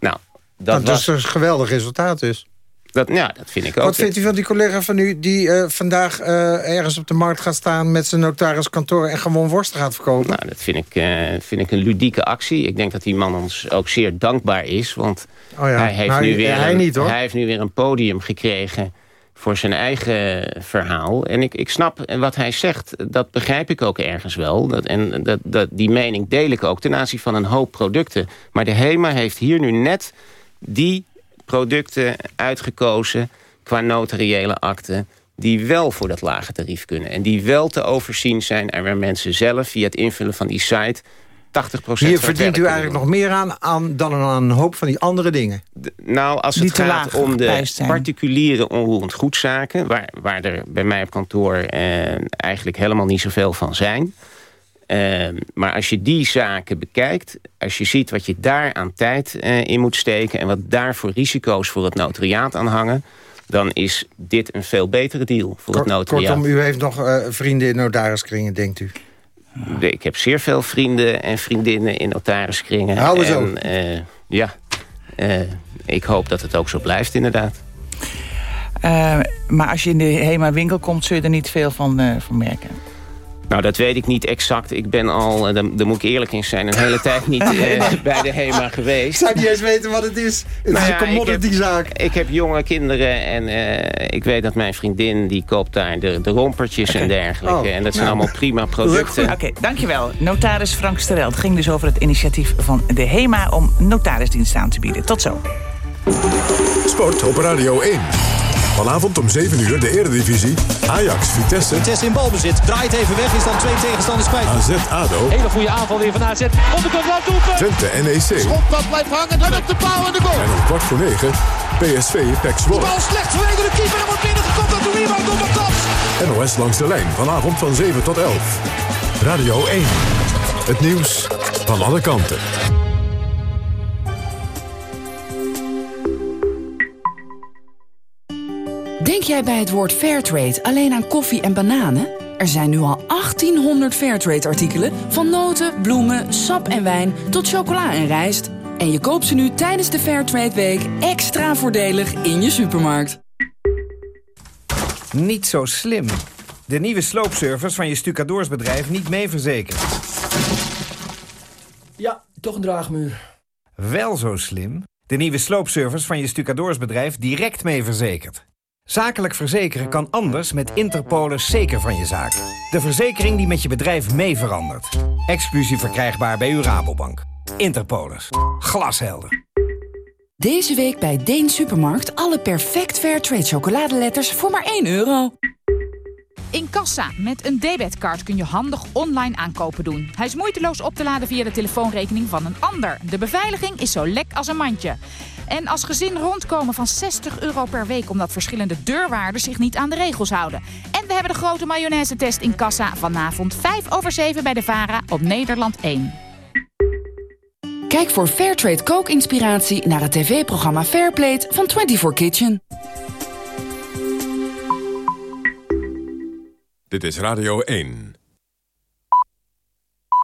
Nou, dat Dat, was... is een geweldig resultaat dus. Dat, ja, dat vind ik ook. Wat vindt u van die collega van u die eh, vandaag eh, ergens op de markt gaat staan... met zijn notariskantoor en gewoon worsten gaat verkopen? Nou, dat vind ik, eh, vind ik een ludieke actie. Ik denk dat die man ons ook zeer dankbaar is. Want Oh ja. hij, heeft Nou, nu weer hij een, niet, hij heeft nu weer een podium gekregen voor zijn eigen verhaal. En ik, ik snap wat hij zegt, dat begrijp ik ook ergens wel. Dat, en dat, dat, die mening deel ik ook ten aanzien van een hoop producten. Maar de HEMA heeft hier nu net die producten uitgekozen... qua notariële akten die wel voor dat lage tarief kunnen. En die wel te overzien zijn... en waar mensen zelf via het invullen van die site... 80% van Hier verdient u eigenlijk nog meer aan, aan dan aan een hoop van die andere dingen. nou, als Die het gaat om de particuliere onroerend goedzaken... Waar, waar er bij mij op kantoor eh, eigenlijk helemaal niet zoveel van zijn... Eh, maar als je die zaken bekijkt, als je ziet wat je daar aan tijd eh, in moet steken... en wat daar voor risico's voor het notariaat aan hangen... dan is dit een veel betere deal voor het notariaat. Kortom, u heeft nog eh, vrienden in notariskringen, denkt u? Ik heb zeer veel vrienden en vriendinnen in notariskringen. Hou eens en, op. eh, ja, eh, ik hoop dat het ook zo blijft inderdaad. Maar als je in de HEMA-winkel komt, zul je er niet veel van, eh, van merken. Nou, dat weet ik niet exact. Ik ben al, eh, daar, daar moet ik eerlijk in zijn... een hele tijd niet eh, bij de HEMA Ik geweest. zou niet eens weten wat het is. Het Nou is ja, een commodity-zaak. Ik heb jonge kinderen en eh, ik weet dat mijn vriendin... die koopt daar de, de rompertjes en dergelijke. Oh, en dat zijn nou. allemaal prima producten. Oké, dankjewel. Notaris Frank Sterel. Het ging dus over het initiatief van de HEMA... om notarisdiensten aan te bieden. Tot zo. Sport op Radio 1. Vanavond om 7 uur de Eredivisie. Ajax, Vitesse. Vitesse in balbezit. Draait even weg. Is dan twee tegenstanders kwijt. AZ, ADO. Hele goede aanval weer van AZ. Onderkant laat doelpunt. Twente, NEC. Schotpad blijft hangen. Dan op de paal en de goal. En om kwart voor 9 PSV, PEC Zwolle. Bal slecht vanwege de keeper. En wordt binnengekopt door de rebound door Matas. NOS langs de lijn. Vanavond van 7 tot 11. Radio 1. Het nieuws van alle kanten. Denk jij bij het woord Fairtrade alleen aan koffie en bananen? Er zijn nu al 1800 Fairtrade-artikelen... van noten, bloemen, sap en wijn tot chocola en rijst. En je koopt ze nu tijdens de Fairtrade Week extra voordelig in je supermarkt. Niet zo slim. De nieuwe sloopservice van je stucadoorsbedrijf niet mee verzekerd. Ja, toch een draagmuur. Wel zo slim. De nieuwe sloopservice van je stucadoorsbedrijf direct mee verzekerd. Zakelijk verzekeren kan anders met Interpolis zeker van je zaak. De verzekering die met je bedrijf mee verandert. Exclusief verkrijgbaar bij uw Rabobank. Interpolis. Glashelder. Deze week bij Deen Supermarkt alle perfect Fairtrade chocoladeletters voor maar 1 euro. In kassa met een debetcard kun je handig online aankopen doen. Hij is moeiteloos op te laden via de telefoonrekening van een ander. De beveiliging is zo lek als een mandje. En als gezin rondkomen van 60 euro per week... omdat verschillende deurwaarders zich niet aan de regels houden. En we hebben de grote mayonaise-test in kassa vanavond 5 over 7 bij de VARA op Nederland 1. Kijk voor Fairtrade kookinspiratie naar het tv-programma Fairplate van 24 Kitchen. Dit is Radio 1.